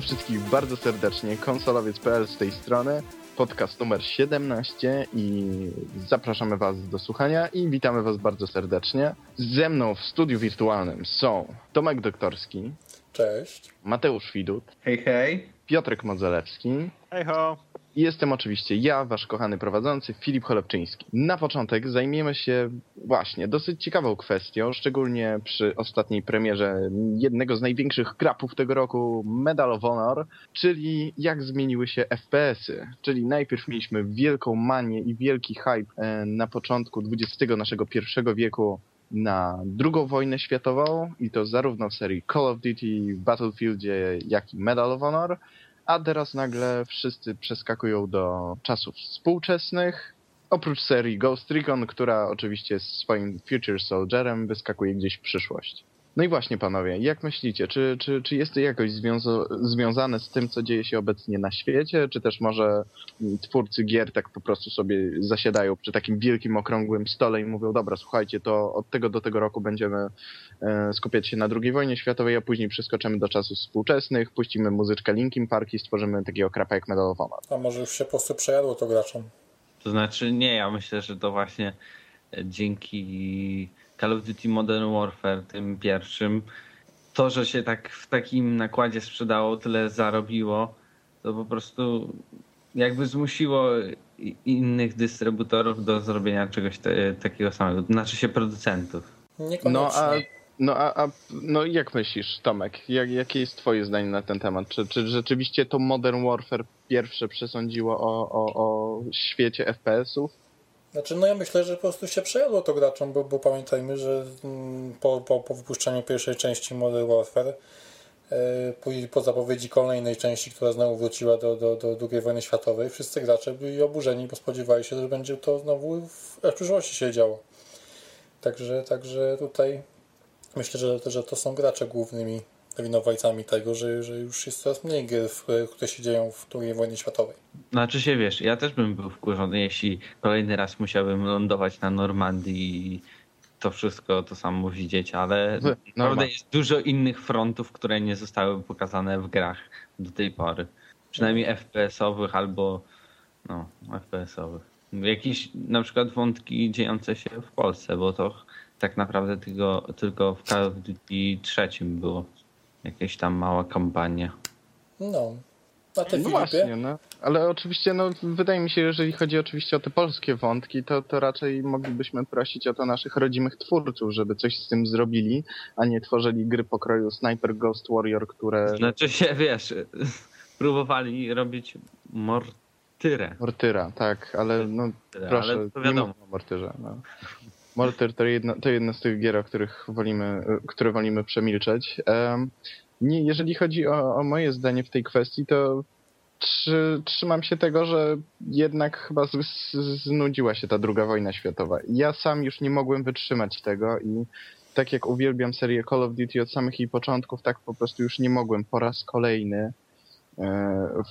Wszystkich bardzo serdecznie. Konsolowiec.pl z tej strony. Podcast numer 17 i zapraszamy Was do słuchania i witamy Was bardzo serdecznie. Ze mną w studiu wirtualnym są Tomek Doktorski. Cześć. Mateusz Widut. Hej, hej. Piotrek Modzelewski. Hej ho. Jestem oczywiście ja, wasz kochany prowadzący, Filip Cholebczyński. Na początek zajmiemy się właśnie dosyć ciekawą kwestią, szczególnie przy ostatniej premierze jednego z największych krapów tego roku, Medal of Honor, czyli jak zmieniły się FPS-y. Czyli najpierw mieliśmy wielką manię i wielki hype e, na początku XX naszego pierwszego wieku na drugą wojnę światową i to zarówno w serii Call of Duty, Battlefieldzie, jak i Medal of Honor a teraz nagle wszyscy przeskakują do czasów współczesnych. Oprócz serii Ghost Recon, która oczywiście z swoim Future Soldierem wyskakuje gdzieś w przyszłość. No i właśnie panowie, jak myślicie, czy, czy, czy jest to jakoś związa związane z tym, co dzieje się obecnie na świecie, czy też może twórcy gier tak po prostu sobie zasiadają przy takim wielkim, okrągłym stole i mówią, dobra, słuchajcie, to od tego do tego roku będziemy e, skupiać się na II wojnie światowej, a później przeskoczymy do czasów współczesnych, puścimy muzyczkę Linkin Park i stworzymy takiego krapa jak Medal of Honor. A może już się po prostu przejadło to graczom? To znaczy nie, ja myślę, że to właśnie dzięki Call of Duty Modern Warfare, tym pierwszym, to, że się tak w takim nakładzie sprzedało, tyle zarobiło, to po prostu jakby zmusiło innych dystrybutorów do zrobienia czegoś te, takiego samego, znaczy się producentów. No a, no a, a no jak myślisz, Tomek, jak, jakie jest twoje zdanie na ten temat? Czy, czy rzeczywiście to Modern Warfare pierwsze przesądziło o, o, o świecie FPS-ów? Znaczy, no ja myślę, że po prostu się przejadło to graczom, bo, bo pamiętajmy, że mm, po, po, po wypuszczeniu pierwszej części Modern Warfare yy, po zapowiedzi kolejnej części, która znowu wróciła do, do, do II wojny światowej, wszyscy gracze byli oburzeni, bo spodziewali się, że będzie to znowu w, w przyszłości się działo. Także, także tutaj myślę, że, że to są gracze głównymi winowajcami tego, że, że już jest coraz mniej gier, które się dzieją w II wojnie światowej. Znaczy się wiesz, ja też bym był wkurzony, jeśli kolejny raz musiałbym lądować na Normandii i to wszystko to samo widzieć, ale no, naprawdę jest dużo innych frontów, które nie zostały pokazane w grach do tej pory. Przynajmniej FPS-owych albo no, FPS-owych. Jakieś na przykład wątki dziejące się w Polsce, bo to tak naprawdę tylko, tylko w Call of Duty trzecim było Jakieś tam mała kampania. No. A ty, no Filipie? właśnie, no. Ale oczywiście, no, wydaje mi się, jeżeli chodzi oczywiście o te polskie wątki, to, to raczej moglibyśmy prosić o to naszych rodzimych twórców, żeby coś z tym zrobili, a nie tworzyli gry pokroju Sniper Ghost Warrior, które... Znaczy się, wiesz, próbowali robić Mortyrę. Mortyra, tak, ale no proszę, ale to wiadomo. nie o Mortyrze. No. Mortar to jedno, to jedno z tych gier, o których wolimy, które wolimy przemilczeć. Um, nie, jeżeli chodzi o, o, moje zdanie w tej kwestii, to trzy, trzymam się tego, że jednak chyba z, znudziła się ta druga wojna światowa. Ja sam już nie mogłem wytrzymać tego i tak jak uwielbiam serię Call of Duty od samych jej początków, tak po prostu już nie mogłem po raz kolejny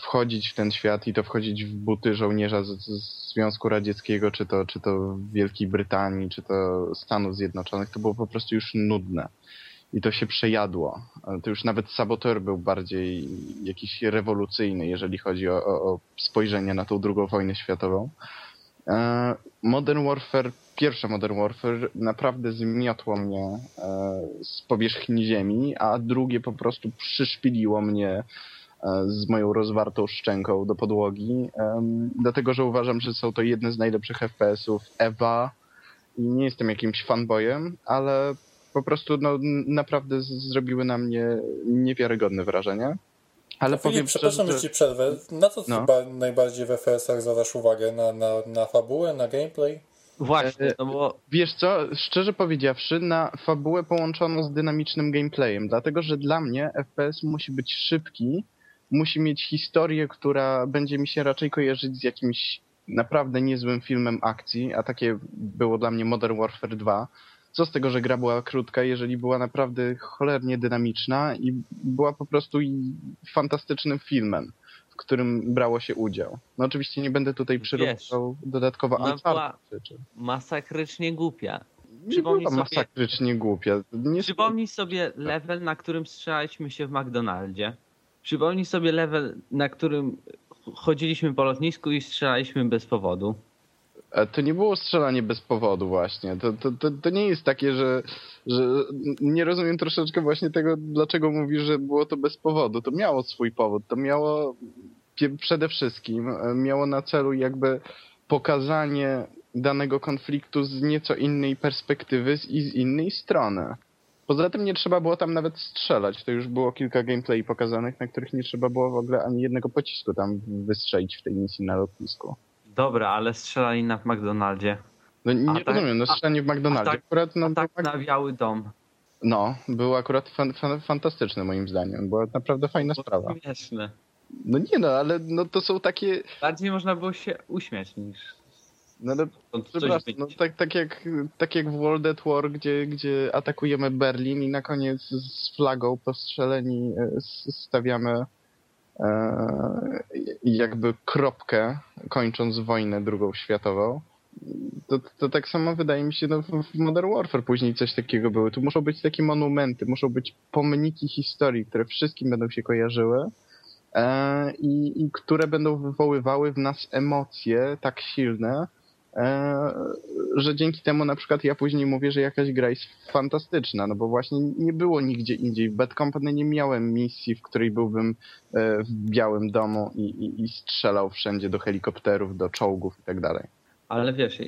wchodzić w ten świat i to wchodzić w buty żołnierza z, z Związku Radzieckiego, czy to, czy to Wielkiej Brytanii, czy to Stanów Zjednoczonych, to było po prostu już nudne. I to się przejadło. To już nawet Saboteur był bardziej jakiś rewolucyjny, jeżeli chodzi o, o, o spojrzenie na tą drugą wojnę światową. E, Modern Warfare, pierwsze Modern Warfare naprawdę zmiotło mnie e, z powierzchni ziemi, a drugie po prostu przyszpiliło mnie E, z moją rozwartą szczęką do podłogi, dlatego że uważam, że są to jedne z najlepszych FPS-ów Ewa i nie jestem jakimś fanboyem, ale po prostu no, naprawdę zrobiły na mnie niewiarygodne wrażenie. Ale Filip, powiem przepraszam, że ci przerwę. Na co no. najbardziej w FPS-ach zwracasz uwagę? Na, na, na fabułę, na gameplay? Właśnie, no bo... Wiesz co, szczerze powiedziawszy, na fabułę połączoną z dynamicznym gameplayem, dlatego że dla mnie FPS musi być szybki, musi mieć historię, która będzie mi się raczej kojarzyć z jakimś naprawdę niezłym filmem akcji, a takie było dla mnie Modern Warfare 2. Co z tego, że gra była krótka, jeżeli była naprawdę cholernie dynamiczna i była po prostu fantastycznym filmem, w którym brało się udział. No oczywiście nie będę tutaj przyrównał dodatkowo. Czy... Masakrycznie głupia. Nie była sobie, masakrycznie głupia. Nie... Przypomnij sobie level, na którym strzelaliśmy się w McDonaldzie przypomnij sobie level, na którym chodziliśmy po lotnisku i strzelaliśmy bez powodu. To nie było strzelanie bez powodu właśnie. To, to, to, to, nie jest takie, że, że nie rozumiem troszeczkę właśnie tego, dlaczego mówisz, że było to bez powodu. To miało swój powód. To miało przede wszystkim e, miało na celu jakby pokazanie danego konfliktu z nieco innej perspektywy i z innej strony. Poza tym nie trzeba było tam nawet strzelać. To już było kilka gameplay pokazanych, na których nie trzeba było w ogóle ani jednego pocisku tam wystrzelić w tej misji na lotnisku. Dobra, ale strzelali na McDonaldzie. No nie tak, rozumiem, no strzelanie w McDonaldzie. tak, akurat, no, tak na biały dom. No, był akurat fan, fan, fantastyczny moim zdaniem. Była naprawdę fajna było sprawa. Śmieszne. No nie no, ale no to są takie... Bardziej można było się uśmiać niż... No ale przepraszam, no, tak, tak, jak, tak jak w World at War, gdzie, gdzie atakujemy Berlin i na koniec z flagą postrzeleni e, stawiamy e, jakby kropkę, kończąc wojnę drugą światową. To, to tak samo wydaje mi się no, w Modern Warfare później coś takiego były. Tu muszą być takie monumenty, muszą być pomniki historii, które wszystkim będą się kojarzyły e, i, i które będą wywoływały w nas emocje tak silne, że dzięki temu na przykład ja później mówię, że jakaś gra jest fantastyczna, no bo właśnie nie było nigdzie indziej. W Bad Company nie miałem misji, w której byłbym e, w białym domu i, i, i strzelał wszędzie do helikopterów, do czołgów i tak dalej. Ale wiesz,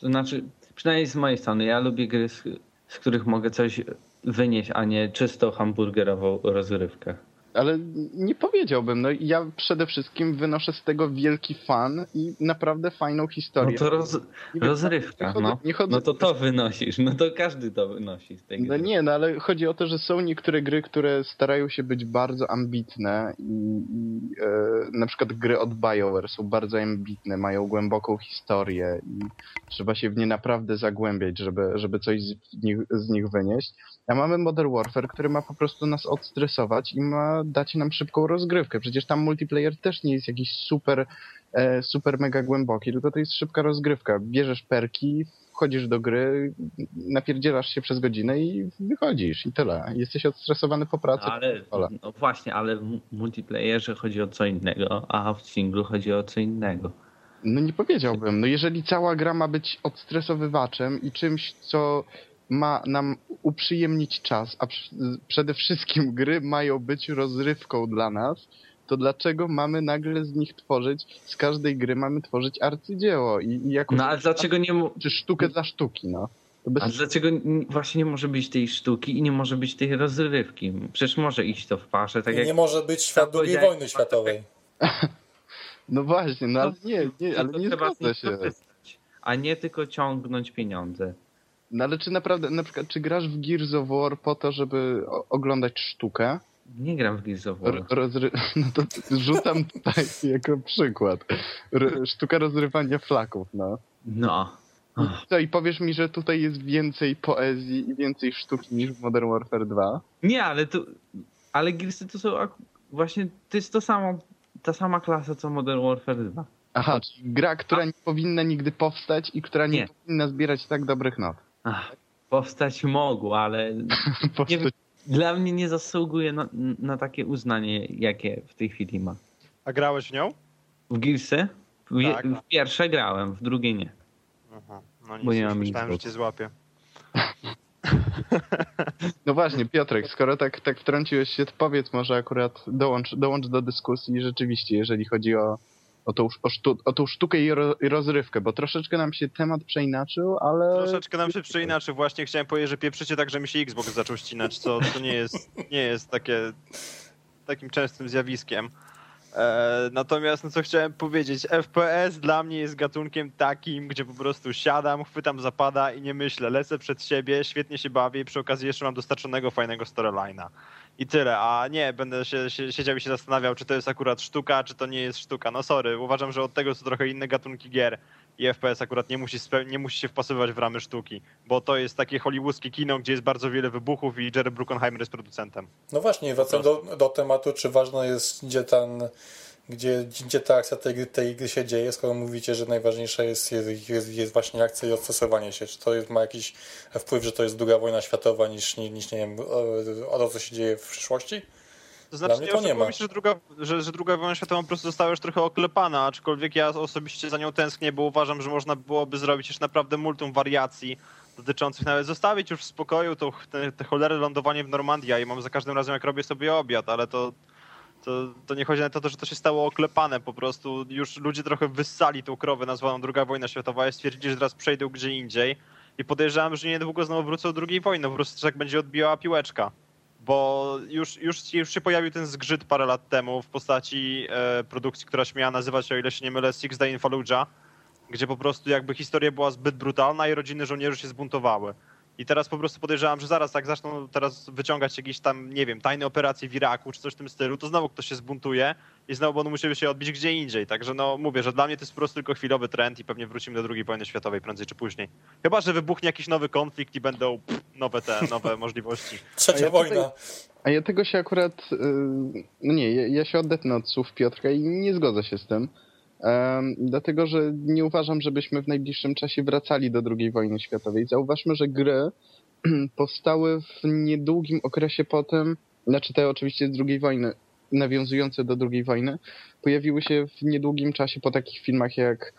to znaczy, przynajmniej z mojej strony, ja lubię gry, z, z których mogę coś wynieść, a nie czysto hamburgerową rozrywkę ale nie powiedziałbym. No ja przede wszystkim wynoszę z tego wielki fan i naprawdę fajną historię. No to roz, rozrywka, nie no. Nie no to to wynosisz, no to każdy to wynosi z tej gry. No nie, no ale chodzi o to, że są niektóre gry, które starają się być bardzo ambitne i, i e, na przykład gry od BioWare są bardzo ambitne, mają głęboką historię i trzeba się w nie naprawdę zagłębiać, żeby, żeby coś z nich, z nich wynieść. A mamy Modern Warfare, który ma po prostu nas odstresować i ma dać nam szybką rozgrywkę. Przecież tam multiplayer też nie jest jakiś super, e, super mega głęboki, tylko to jest szybka rozgrywka. Bierzesz perki, wchodzisz do gry, napierdzielasz się przez godzinę i wychodzisz i tyle. Jesteś odstresowany po pracy. No, ale, no właśnie, ale w multiplayerze chodzi o co innego, a w singlu chodzi o co innego. No nie powiedziałbym. No jeżeli cała gra ma być odstresowywaczem i czymś, co ma nam uprzyjemnić czas, a przede wszystkim gry mają być rozrywką dla nas, to dlaczego mamy nagle z nich tworzyć, z każdej gry mamy tworzyć arcydzieło i, i jakoś... No ale dlaczego nie... Czy sztukę dla sztuki, no. Bez... A dlaczego właśnie nie może być tej sztuki i nie może być tej rozrywki? Przecież może iść to w parze, tak I jak... Nie może być świat II wojny światowej. no właśnie, no ale nie, nie ale nie zgodzę się. A nie tylko ciągnąć pieniądze. No ale czy naprawdę, na przykład, czy grasz w Gears of War po to, żeby oglądać sztukę? Nie gram w Gears of War. Rozry... No to rzucam tutaj jako przykład. Sztuka rozrywania flaków, no. No. Co, i powiesz mi, że tutaj jest więcej poezji i więcej sztuki niż w Modern Warfare 2? Nie, ale tu... Ale Gearsy to są... Właśnie to jest to samo, ta sama klasa co Modern Warfare 2. Aha, czyli gra, która A... nie powinna nigdy powstać i która nie, nie powinna zbierać tak dobrych not. Ach, powstać mogło, ale nie, dla mnie nie zasługuje na, na, takie uznanie, jakie w tej chwili ma. A grałeś w nią? W Gearsy? W, tak. w pierwsze grałem, w drugie nie. Aha. No nic, Bo nie mam myślałem, że cię złapię. No właśnie, Piotrek, skoro tak, tak wtrąciłeś się, to powiedz może akurat, dołącz, dołącz do dyskusji rzeczywiście, jeżeli chodzi o o tą, o, sztu, o tą sztukę i, ro, i, rozrywkę, bo troszeczkę nam się temat przeinaczył, ale... Troszeczkę nam się przeinaczył. Właśnie chciałem powiedzieć, że pieprzycie tak, że mi się Xbox zaczął ścinać, co to nie jest, nie jest takie takim częstym zjawiskiem. E, natomiast no co chciałem powiedzieć, FPS dla mnie jest gatunkiem takim, gdzie po prostu siadam, chwytam zapada i nie myślę, lecę przed siebie, świetnie się bawię i przy okazji jeszcze mam dostarczonego fajnego storyline'a. I tyle, a nie, będę się, się, siedział i się zastanawiał, czy to jest akurat sztuka, czy to nie jest sztuka. No sorry, uważam, że od tego są trochę inne gatunki gier i FPS akurat nie musi, nie musi się wpasowywać w ramy sztuki, bo to jest takie hollywoodzkie kino, gdzie jest bardzo wiele wybuchów i Jerry Bruckheimer jest producentem. No właśnie, wracam do, do tematu, czy ważne jest, gdzie ten gdzie, gdzie ta akcja tej, tej gry się dzieje, skoro mówicie, że najważniejsza jest, jest, jest, jest właśnie akcja i odstosowanie się. Czy to jest, ma jakiś wpływ, że to jest druga wojna światowa niż, niż nie wiem, o, o to, co się dzieje w przyszłości? To znaczy, nie, nie mi się, że druga, że, że druga wojna światowa po prostu została już trochę oklepana, aczkolwiek ja osobiście za nią tęsknię, bo uważam, że można byłoby zrobić już naprawdę multum wariacji dotyczących nawet zostawić już w spokoju to, te, te cholery lądowanie w Normandii i mam za każdym razem jak robię sobie obiad, ale to, to, to nie chodzi na to, że to się stało oklepane po prostu. Już ludzie trochę wyssali tą krowę nazwaną druga wojna światowa i stwierdzili, że teraz przejdą gdzie indziej i podejrzewam, że niedługo znowu wrócą do drugiej wojny, po prostu tak będzie odbijała piłeczka bo już, już, już się pojawił ten zgrzyt parę lat temu w postaci e, produkcji, która się miała nazywać, o ile się nie mylę, Six Day in Fallujah, gdzie po prostu jakby historia była zbyt brutalna i rodziny żołnierzy się zbuntowały. I teraz po prostu podejrzewam, że zaraz jak zaczną teraz wyciągać jakieś tam, nie wiem, tajne operacje w Iraku czy coś w tym stylu, to znowu ktoś się zbuntuje i znowu będą musieli się odbić gdzie indziej. Także no mówię, że dla mnie to jest po prostu tylko chwilowy trend i pewnie wrócimy do II wojny światowej prędzej czy później. Chyba, że wybuchnie jakiś nowy konflikt i będą pff, nowe te, nowe możliwości. Trzecia ja wojna. Tutaj, a ja tego się akurat, y, no nie, ja, ja się odetnę od słów Piotrka i nie zgodzę się z tym. Dlatego, że nie uważam, żebyśmy w najbliższym czasie wracali do II wojny światowej. Zauważmy, że gry powstały w niedługim okresie potem, znaczy te oczywiście z II wojny, nawiązujące do II wojny, pojawiły się w niedługim czasie po takich filmach jak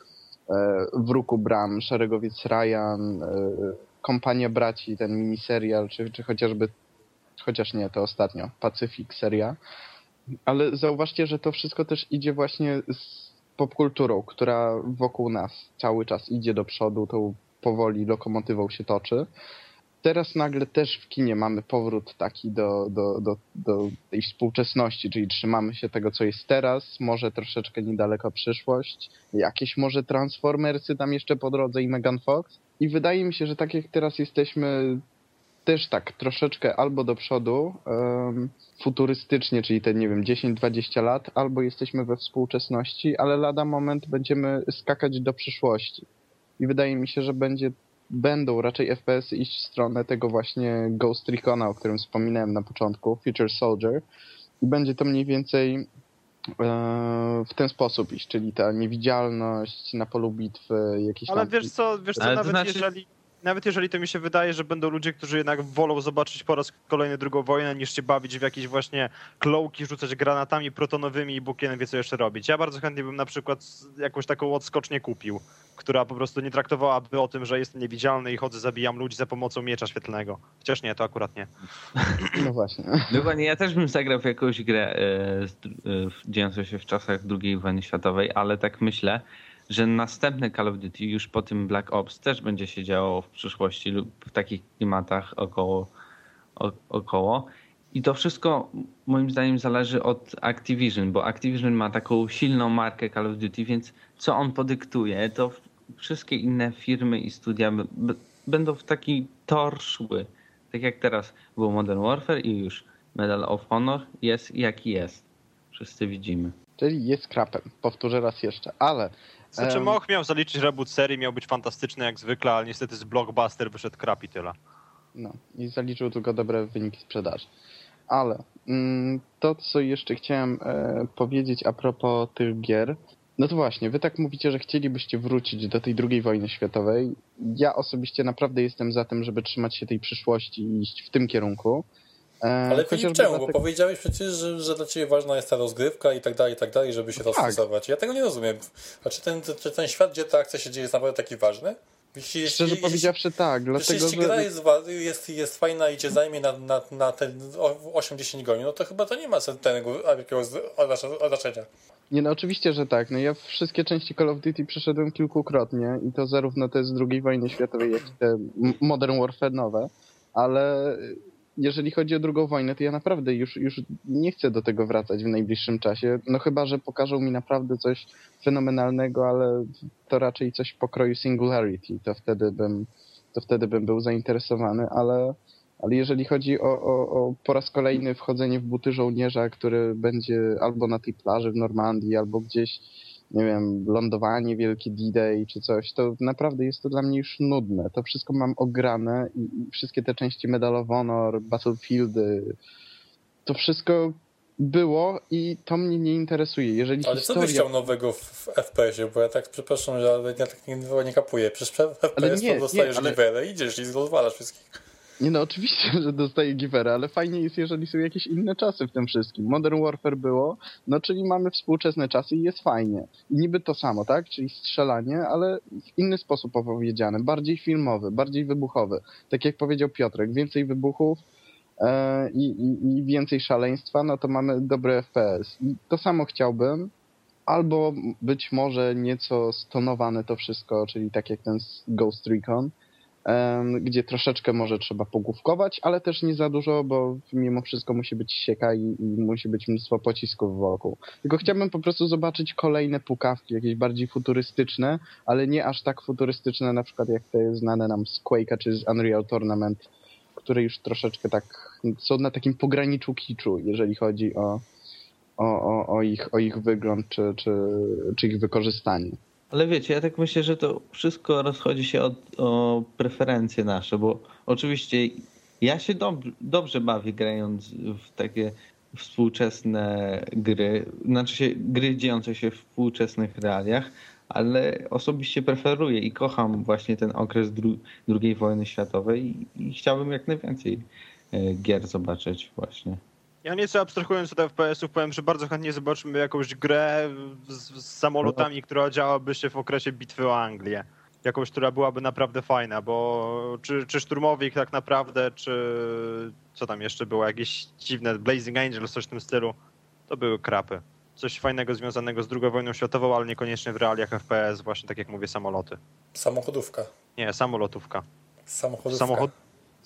e, W ruku Bram, Szeregowiec Ryan, e, Kompania Braci, ten miniserial, czy, czy chociażby, chociaż nie, to ostatnio, Pacyfik seria. Ale zauważcie, że to wszystko też idzie właśnie z popkulturą, która wokół nas cały czas idzie do przodu, tą powoli lokomotywą się toczy teraz nagle też w kinie mamy powrót taki do, do, do, do tej współczesności, czyli trzymamy się tego, co jest teraz, może troszeczkę niedaleko przyszłość, jakieś może Transformersy tam jeszcze po drodze i Megan Fox. I wydaje mi się, że tak jak teraz jesteśmy też tak troszeczkę albo do przodu, um, futurystycznie, czyli te, nie wiem, 10-20 lat, albo jesteśmy we współczesności, ale lada moment będziemy skakać do przyszłości. I wydaje mi się, że będzie będą raczej FPS iść w stronę tego właśnie Ghost Recona, o którym wspominałem na początku, Future Soldier. I będzie to mniej więcej e, w ten sposób iść, czyli ta niewidzialność na polu bitwy, jakieś Ale tam... wiesz co, wiesz co, nawet znaczy... jeżeli nawet jeżeli to mi się wydaje, że będą ludzie, którzy jednak wolą zobaczyć po raz kolejny drugą wojnę, niż się bawić w jakieś właśnie klołki, rzucać granatami protonowymi i Bukien wie co jeszcze robić. Ja bardzo chętnie bym na przykład jakąś taką odskocznię kupił, która po prostu nie traktowałaby o tym, że jestem niewidzialny i chodzę, zabijam ludzi za pomocą miecza świetlnego. Chociaż nie, to akurat nie. No właśnie. Dokładnie, ja też bym zagrał w jakąś grę e, e, dziejącą się w czasach II wojny światowej, ale tak myślę, że następne Call of Duty już po tym Black Ops też będzie się działo w przyszłości lub w takich klimatach około. około. I to wszystko moim zdaniem zależy od Activision, bo Activision ma taką silną markę Call of Duty, więc co on podyktuje, to wszystkie inne firmy i studia będą w taki tor szły. Tak jak teraz było Modern Warfare i już Medal of Honor jest jaki jest. Wszyscy widzimy. Czyli jest krapem. Powtórzę raz jeszcze, ale znaczy, Moch miał zaliczyć reboot serii, miał być fantastyczny jak zwykle, ale niestety z blockbuster wyszedł krap i tyle. No, i zaliczył tylko dobre wyniki sprzedaży. Ale mm, to, co jeszcze chciałem e, powiedzieć a propos tych gier, no to właśnie, wy tak mówicie, że chcielibyście wrócić do tej drugiej wojny światowej. Ja osobiście naprawdę jestem za tym, żeby trzymać się tej przyszłości i iść w tym kierunku. E, Ale Filip, czemu? Bo powiedziałeś przecież, że, że, dla ciebie ważna jest ta rozgrywka i tak dalej, i tak dalej, żeby się no dostosować. Tak. Ja tego nie rozumiem. A czy ten, czy ten świat, gdzie ta akcja się dzieje, jest naprawdę taki ważny? Jeśli, Szczerze jeśli, powiedziawszy tak, dlatego jeśli że... gra jest, jest, jest fajna i cię zajmie na, na, na te 8-10 godzin, no to chyba to nie ma tego jakiegoś oznaczenia. Nie, no oczywiście, że tak. No ja wszystkie części Call of Duty przeszedłem kilkukrotnie i to zarówno te z II wojny światowej, jak i te Modern Warfare nowe, ale jeżeli chodzi o drugą wojnę, to ja naprawdę już, już nie chcę do tego wracać w najbliższym czasie. No chyba, że pokażą mi naprawdę coś fenomenalnego, ale to raczej coś pokroju Singularity. To wtedy bym, to wtedy bym był zainteresowany, ale, ale jeżeli chodzi o, o, o po raz kolejny wchodzenie w buty żołnierza, który będzie albo na tej plaży w Normandii, albo gdzieś nie wiem, lądowanie wielkie D-Day czy coś, to naprawdę jest to dla mnie już nudne. To wszystko mam ograne i, wszystkie te części Medal of Honor, Battlefieldy, to wszystko było i to mnie nie interesuje. Jeżeli ale historia... co byś chciał nowego w FPS-ie? Bo ja tak przepraszam, że ja tak nie, nie kapuję. Przecież FPS nie, to dostajesz nie, ale... i idziesz i rozwalasz wszystkich. Nie no, oczywiście, że dostaje Givera, ale fajnie jest, jeżeli są jakieś inne czasy w tym wszystkim. Modern Warfare było, no czyli mamy współczesne czasy i jest fajnie. I niby to samo, tak? Czyli strzelanie, ale w inny sposób opowiedziane. Bardziej filmowy, bardziej wybuchowy. Tak jak powiedział Piotrek, więcej wybuchów, e, i, i, i, więcej szaleństwa, no to mamy dobry FPS. I to samo chciałbym, albo być może nieco stonowane to wszystko, czyli tak jak ten Ghost Recon, gdzie troszeczkę może trzeba pogłówkować, ale też nie za dużo, bo mimo wszystko musi być sieka i, i, musi być mnóstwo pocisków wokół. Tylko chciałbym po prostu zobaczyć kolejne pukawki, jakieś bardziej futurystyczne, ale nie aż tak futurystyczne, na przykład jak te znane nam z Quake'a czy z Unreal Tournament, które już troszeczkę tak są na takim pograniczu kiczu, jeżeli chodzi o, o, o, o, ich, o ich wygląd czy, czy, czy ich wykorzystanie. Ale wiecie, ja tak myślę, że to wszystko rozchodzi się od, o preferencje nasze, bo oczywiście ja się dobrze, dobrze bawię grając w takie współczesne gry, znaczy się gry dziejące się w współczesnych realiach, ale osobiście preferuję i kocham właśnie ten okres dru II wojny światowej i, i chciałbym jak najwięcej e, gier zobaczyć właśnie. Ja nieco abstrahując od FPS-ów powiem, że bardzo chętnie zobaczymy jakąś grę z, z samolotami, no. która działałaby się w okresie bitwy o Anglię. Jakąś, która byłaby naprawdę fajna, bo czy, czy szturmowik tak naprawdę, czy co tam jeszcze było, jakieś dziwne Blazing Angels, coś w tym stylu, to były krapy. Coś fajnego związanego z II wojną światową, ale niekoniecznie w realiach FPS, właśnie tak jak mówię, samoloty. Samochodówka. Nie, samolotówka. Samochodówka. Samochod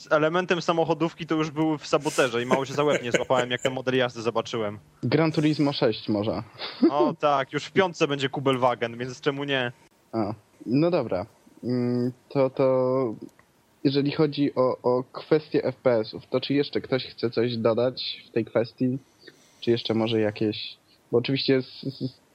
elementem samochodówki to już był w saboterze i mało się za łeb nie złapałem, jak ten model jazdy zobaczyłem. Gran Turismo 6 może. O tak, już w piątce będzie Kubelwagen, więc czemu nie? A, no dobra. Mm, to, to jeżeli chodzi o, o kwestię FPS-ów, to czy jeszcze ktoś chce coś dodać w tej kwestii? Czy jeszcze może jakieś... Bo oczywiście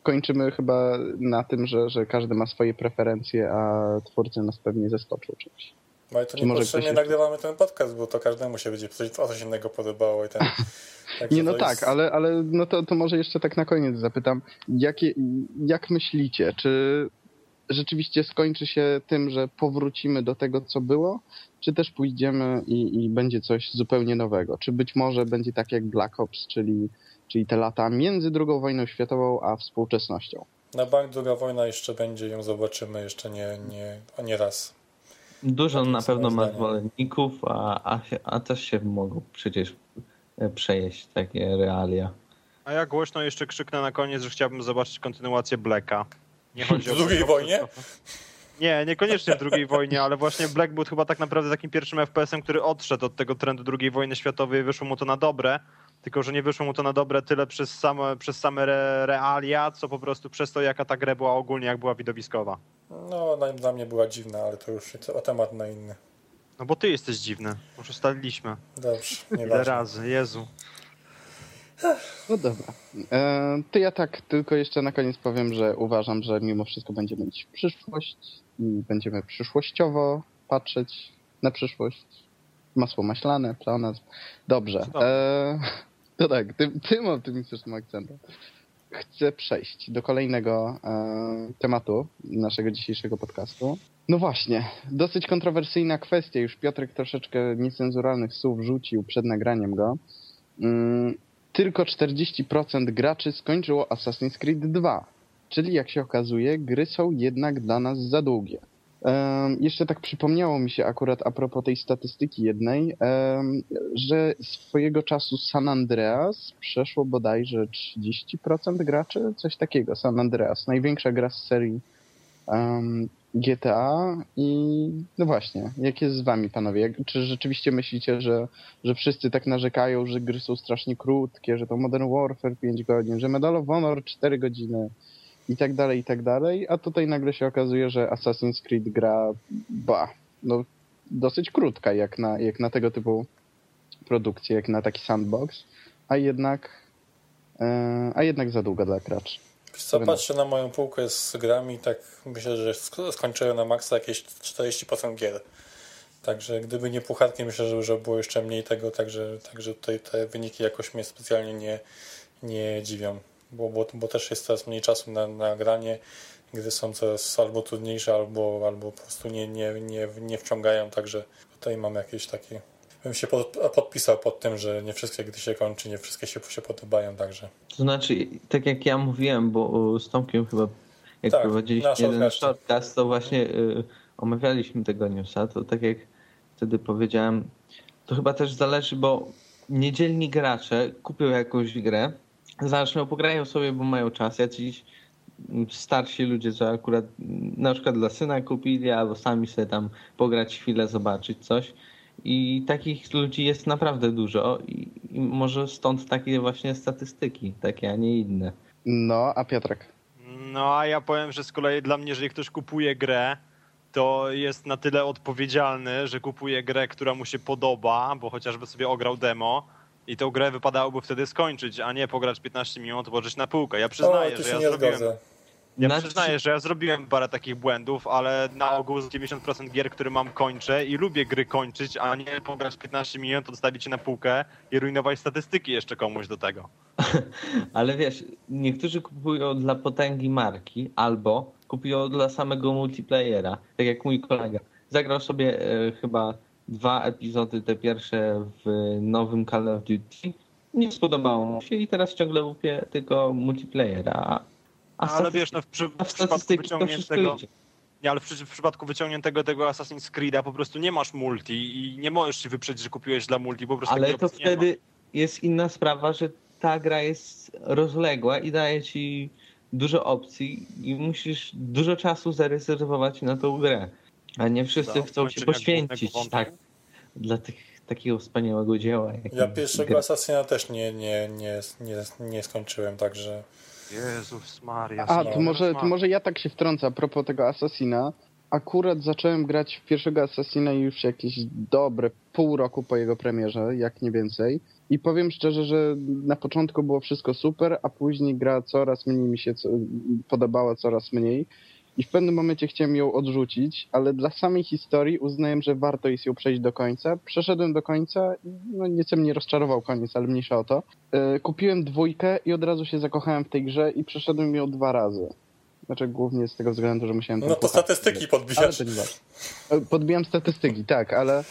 kończymy chyba na tym, że, że każdy ma swoje preferencje, a twórcy nas pewnie zaskoczą czymś. No i to niepotrzebnie nagrywamy ten podcast, bo to każdemu się będzie coś, coś innego podobało. I ten, nie, no tak, jest... ale, ale no to, to może jeszcze tak na koniec zapytam. Jakie, jak myślicie, czy rzeczywiście skończy się tym, że powrócimy do tego, co było, czy też pójdziemy i, i będzie coś zupełnie nowego? Czy być może będzie tak jak Black Ops, czyli, czyli te lata między II wojną światową a współczesnością? Na bank druga wojna jeszcze będzie, ją zobaczymy jeszcze nie, nie, nie raz. Dużo na pewno ma zwolenników, a, a, a też się mogą przecież e, przejeść takie realia. A ja głośno jeszcze krzyknę na koniec, że chciałbym zobaczyć kontynuację Blacka. Nie chodzi o w drugiej wojnie? Nie, niekoniecznie w drugiej wojnie, ale właśnie Black był chyba tak naprawdę takim pierwszym FPS-em, który odszedł od tego trendu II wojny światowej i wyszło mu to na dobre. Tylko, że nie wyszło mu to na dobre tyle przez same, przez same realia, co po prostu przez to, jaka ta gra była ogólnie, jak była widowiskowa. No, dla mnie była dziwna, ale to już o temat na inny. No bo ty jesteś dziwny. Już ustaliliśmy. Dobrze, Ile razy, Jezu. No dobra. E, to ja tak tylko jeszcze na koniec powiem, że uważam, że mimo wszystko będziemy mieć przyszłość i będziemy przyszłościowo patrzeć na przyszłość. Masło maślane, pleonazm. Dobrze. E, to tak, tym, tym optymistycznym akcentem chcę przejść do kolejnego e, tematu naszego dzisiejszego podcastu. No właśnie, dosyć kontrowersyjna kwestia. Już Piotrek troszeczkę niecenzuralnych słów rzucił przed nagraniem go. Mm, tylko 40% graczy skończyło Assassin's Creed 2. Czyli jak się okazuje, gry są jednak dla nas za długie. Jeszcze tak przypomniało mi się akurat a propos tej statystyki jednej, że swojego czasu San Andreas przeszło bodajże 30% graczy, coś takiego. San Andreas, największa gra z serii GTA i no właśnie, jak jest z wami panowie? Czy rzeczywiście myślicie, że, że wszyscy tak narzekają, że gry są strasznie krótkie, że to Modern Warfare 5 godzin, że Medal of Honor 4 godziny, i tak dalej, i tak dalej, a tutaj nagle się okazuje, że Assassin's Creed gra, ba, no dosyć krótka jak na, jak na tego typu produkcję, jak na taki sandbox, a jednak e, a jednak za długo dla graczy. Co, patrzę na moją półkę z grami tak myślę, że skończyłem na maksa jakieś 40% gier. Także gdyby nie puchatki, myślę, że, że było jeszcze mniej tego, także, także tutaj te wyniki jakoś mnie specjalnie nie, nie dziwią bo, bo, bo też jest coraz mniej czasu na, na granie. Gry są coraz albo trudniejsze, albo, albo po prostu nie, nie, nie, nie wciągają, także tutaj mam jakieś takie bym się pod, podpisał pod tym, że nie wszystkie gdy się kończy, nie wszystkie się, się podobają, także. To znaczy, tak jak ja mówiłem, bo z Tomkiem chyba jak tak, prowadziliśmy jeden shortcast, to właśnie y, omawialiśmy tego newsa, to tak jak wtedy powiedziałem, to chyba też zależy, bo niedzielni gracze kupią jakąś grę, zaczną, pograją sobie, bo mają czas, jacyś starsi ludzie, co akurat na przykład dla syna kupili, albo sami sobie tam pograć chwilę, zobaczyć coś. I takich ludzi jest naprawdę dużo i, i może stąd takie właśnie statystyki, takie, a nie inne. No, a Piotrek? No, a ja powiem, że z kolei dla mnie, jeżeli ktoś kupuje grę, to jest na tyle odpowiedzialny, że kupuje grę, która mu się podoba, bo chociażby sobie ograł demo i tą grę wypadałoby wtedy skończyć, a nie pograć 15 minut, położyć na półkę. Ja przyznaję, o, że ja zrobiłem... Zgodzę. Ja znaczy... przyznaję, że ja zrobiłem parę takich błędów, ale na ogół z 90% gier, które mam, kończę i lubię gry kończyć, a nie pograć 15 minut, odstawić się na półkę i rujnować statystyki jeszcze komuś do tego. ale wiesz, niektórzy kupują dla potęgi marki albo kupił dla samego multiplayera, tak jak mój kolega. Zagrał sobie e, chyba dwa epizody, te pierwsze w nowym Call of Duty. Nie spodobało mu się i teraz ciągle łupie tylko multiplayera. A, a ale wiesz, no w, przy, w przypadku wyciągniętego... Nie, ale w, w, przypadku wyciągniętego tego Assassin's Creed'a po prostu nie masz multi i nie możesz się wyprzeć, że kupiłeś dla multi, po prostu Ale to wtedy jest inna sprawa, że ta gra jest rozległa i daje ci dużo opcji i musisz dużo czasu zarezerwować na tą grę. A nie wszyscy chcą się poświęcić tak, dla tych, takiego wspaniałego dzieła. Ja pierwszego gra. Assassina też nie, nie, nie, nie, nie skończyłem, także... Jezus Maria. A, to może, to może ja tak się wtrącę a propos tego Assassina. Akurat zacząłem grać w pierwszego Assassina już jakieś dobre pół roku po jego premierze, jak nie więcej. I powiem szczerze, że na początku było wszystko super, a później gra coraz mniej mi się podobała, coraz mniej. I w pewnym momencie chciałem ją odrzucić, ale dla samej historii uznałem, że warto jest ją przejść do końca. Przeszedłem do końca, no nieco mnie rozczarował koniec, ale mniejsza o to. Yy, kupiłem dwójkę i od razu się zakochałem w tej grze i przeszedłem ją dwa razy. Znaczy głównie z tego względu, że musiałem... No to statystyki podbijasz. Podbijam statystyki, tak, ale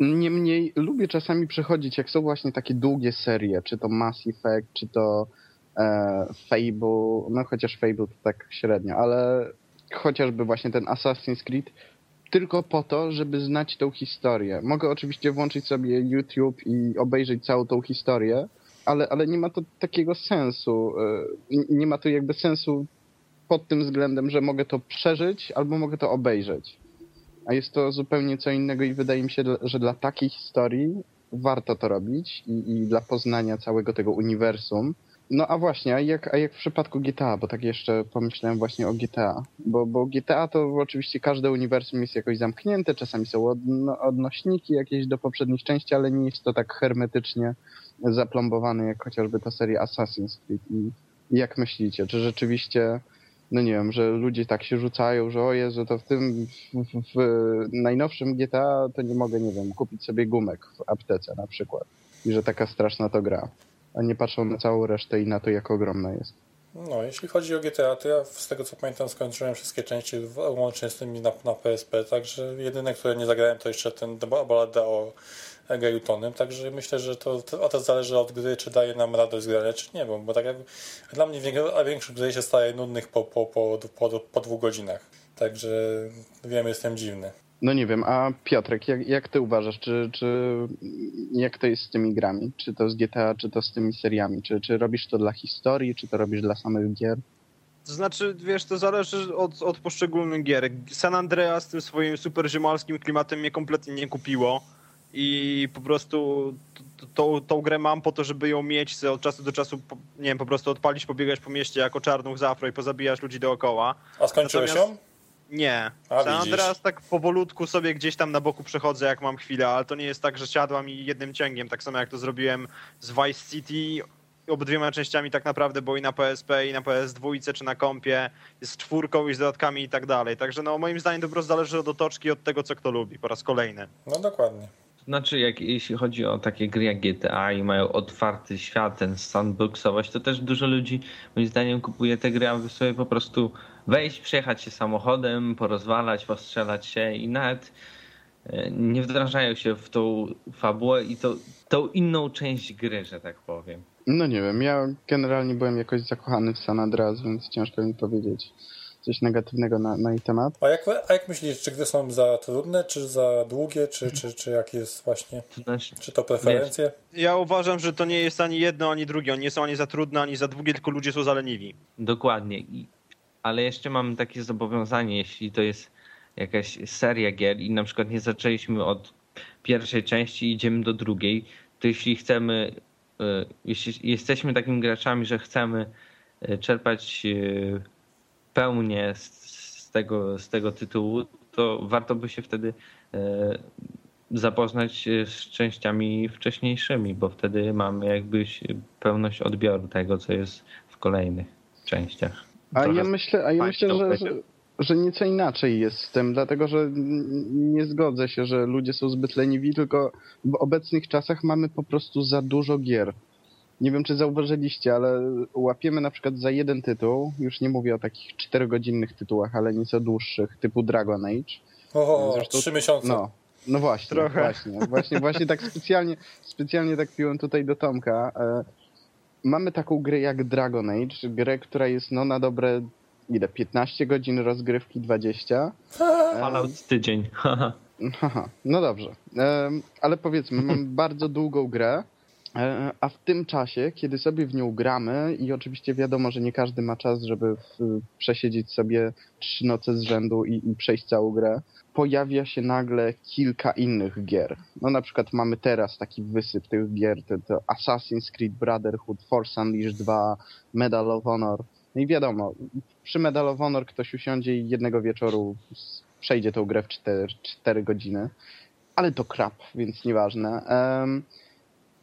Niemniej lubię czasami przechodzić, jak są właśnie takie długie serie, czy to Mass Effect, czy to e, Fable, no chociaż Fable to tak średnio, ale chociażby właśnie ten Assassin's Creed, tylko po to, żeby znać tą historię. Mogę oczywiście włączyć sobie YouTube i obejrzeć całą tą historię, ale, ale nie ma to takiego sensu. E, nie ma to jakby sensu pod tym względem, że mogę to przeżyć albo mogę to obejrzeć a jest to zupełnie co innego i wydaje mi się, że dla takiej historii warto to robić i, i dla poznania całego tego uniwersum. No a właśnie, a jak, a jak w przypadku GTA, bo tak jeszcze pomyślałem właśnie o GTA, bo, bo GTA to oczywiście każde uniwersum jest jakoś zamknięte, czasami są odno, odnośniki jakieś do poprzednich części, ale nie jest to tak hermetycznie zaplombowane jak chociażby ta seria Assassin's Creed. I jak myślicie, czy rzeczywiście no nie wiem, że ludzie tak się rzucają, że o Jezu, to w tym, w, w, najnowszym GTA to nie mogę, nie wiem, kupić sobie gumek w aptece na przykład. I że taka straszna to gra. A nie patrzą na całą resztę i na to, jak ogromna jest. No, jeśli chodzi o GTA, to ja z tego co pamiętam skończyłem wszystkie części łącznie z tymi na, na PSP, także jedyne, które nie zagrałem to jeszcze ten balada o Gayutonem, także myślę, że to, to, to zależy od gry, czy daje nam radość grania, czy nie, bo, bo tak jak dla mnie większość gry się staje nudnych po, po, po, po, po dwóch godzinach, także wiem, jestem dziwny. No nie wiem, a Piotrek, jak, jak ty uważasz, czy, czy jak to jest z tymi grami? Czy to z GTA, czy to z tymi seriami? Czy, czy robisz to dla historii, czy to robisz dla samych gier? To znaczy, wiesz, to zależy od, od poszczególnych gier. San Andreas z tym swoim super ziemalskim klimatem mnie kompletnie nie kupiło i po prostu tą, tą grę mam po to, żeby ją mieć od czasu do czasu, nie wiem, po prostu odpalić, pobiegać po mieście jako czarnuch z afro i pozabijać ludzi dookoła. A skończyłeś Natomiast... ją? Nie. A, San Andreas tak powolutku sobie gdzieś tam na boku przechodzę, jak mam chwilę, ale to nie jest tak, że siadłam i jednym ciągiem, tak samo jak to zrobiłem z Vice City, obydwiema częściami tak naprawdę, bo i na PSP, i na PS2, czy na kompie, z czwórką i z dodatkami i tak dalej. Także no moim zdaniem to po prostu zależy od otoczki, od tego, co kto lubi, po raz kolejny. No dokładnie. Znaczy, jak, jeśli chodzi o takie gry jak GTA i mają otwarty świat, ten sandboxowość, to też dużo ludzi, moim zdaniem, kupuje te gry, aby sobie po prostu wejść, przejechać się samochodem, porozwalać, postrzelać się i nawet e, nie wdrażają się w tą fabułę i to, tą inną część gry, że tak powiem. No nie wiem, ja generalnie byłem jakoś zakochany w San Andreas, więc ciężko mi powiedzieć coś negatywnego na, na jej temat. A jak, a jak myślisz, czy gry są za trudne, czy za długie, czy, czy, czy jak jest właśnie, znaczy, czy to preferencje? Ja uważam, że to nie jest ani jedno, ani drugie. Oni nie są ani za trudne, ani za długie, tylko ludzie są zaleniwi. Dokładnie. Ale jeszcze mam takie zobowiązanie, jeśli to jest jakaś seria gier i na przykład nie zaczęliśmy od pierwszej części i idziemy do drugiej, to jeśli chcemy, e, jeśli jesteśmy takimi graczami, że chcemy e, czerpać e, pełnię z, tego, z tego tytułu, to warto by się wtedy zapoznać z częściami wcześniejszymi, bo wtedy mamy jakby pełność odbioru tego, co jest w kolejnych częściach. A ja myślę, a ja myślę że, że, że nieco inaczej jest z tym, dlatego że nie zgodzę się, że ludzie są zbyt leniwi, tylko w obecnych czasach mamy po prostu za dużo gier. Nie wiem, czy zauważyliście, ale łapiemy na przykład za jeden tytuł, już nie mówię o takich czterogodzinnych tytułach, ale nieco dłuższych, typu Dragon Age. O, Zresztą, trzy miesiące. No, no właśnie, Trochę. właśnie, właśnie, właśnie tak specjalnie, specjalnie tak piłem tutaj do Tomka. Mamy taką grę jak Dragon Age, grę, która jest no na dobre ile? 15 godzin rozgrywki, 20. Fallout tydzień. Haha, no dobrze. ale powiedzmy, mam bardzo długą grę, a w tym czasie, kiedy sobie w nią gramy i oczywiście wiadomo, że nie każdy ma czas, żeby w, przesiedzieć sobie trzy noce z rzędu i, i przejść całą grę, pojawia się nagle kilka innych gier. No na przykład mamy teraz taki wysyp tych gier, to, to Assassin's Creed Brotherhood, Force Unleashed 2, Medal of Honor. No i wiadomo, przy Medal of Honor ktoś usiądzie i jednego wieczoru przejdzie tą grę w 4, 4 godziny. Ale to krap, więc nieważne. Um,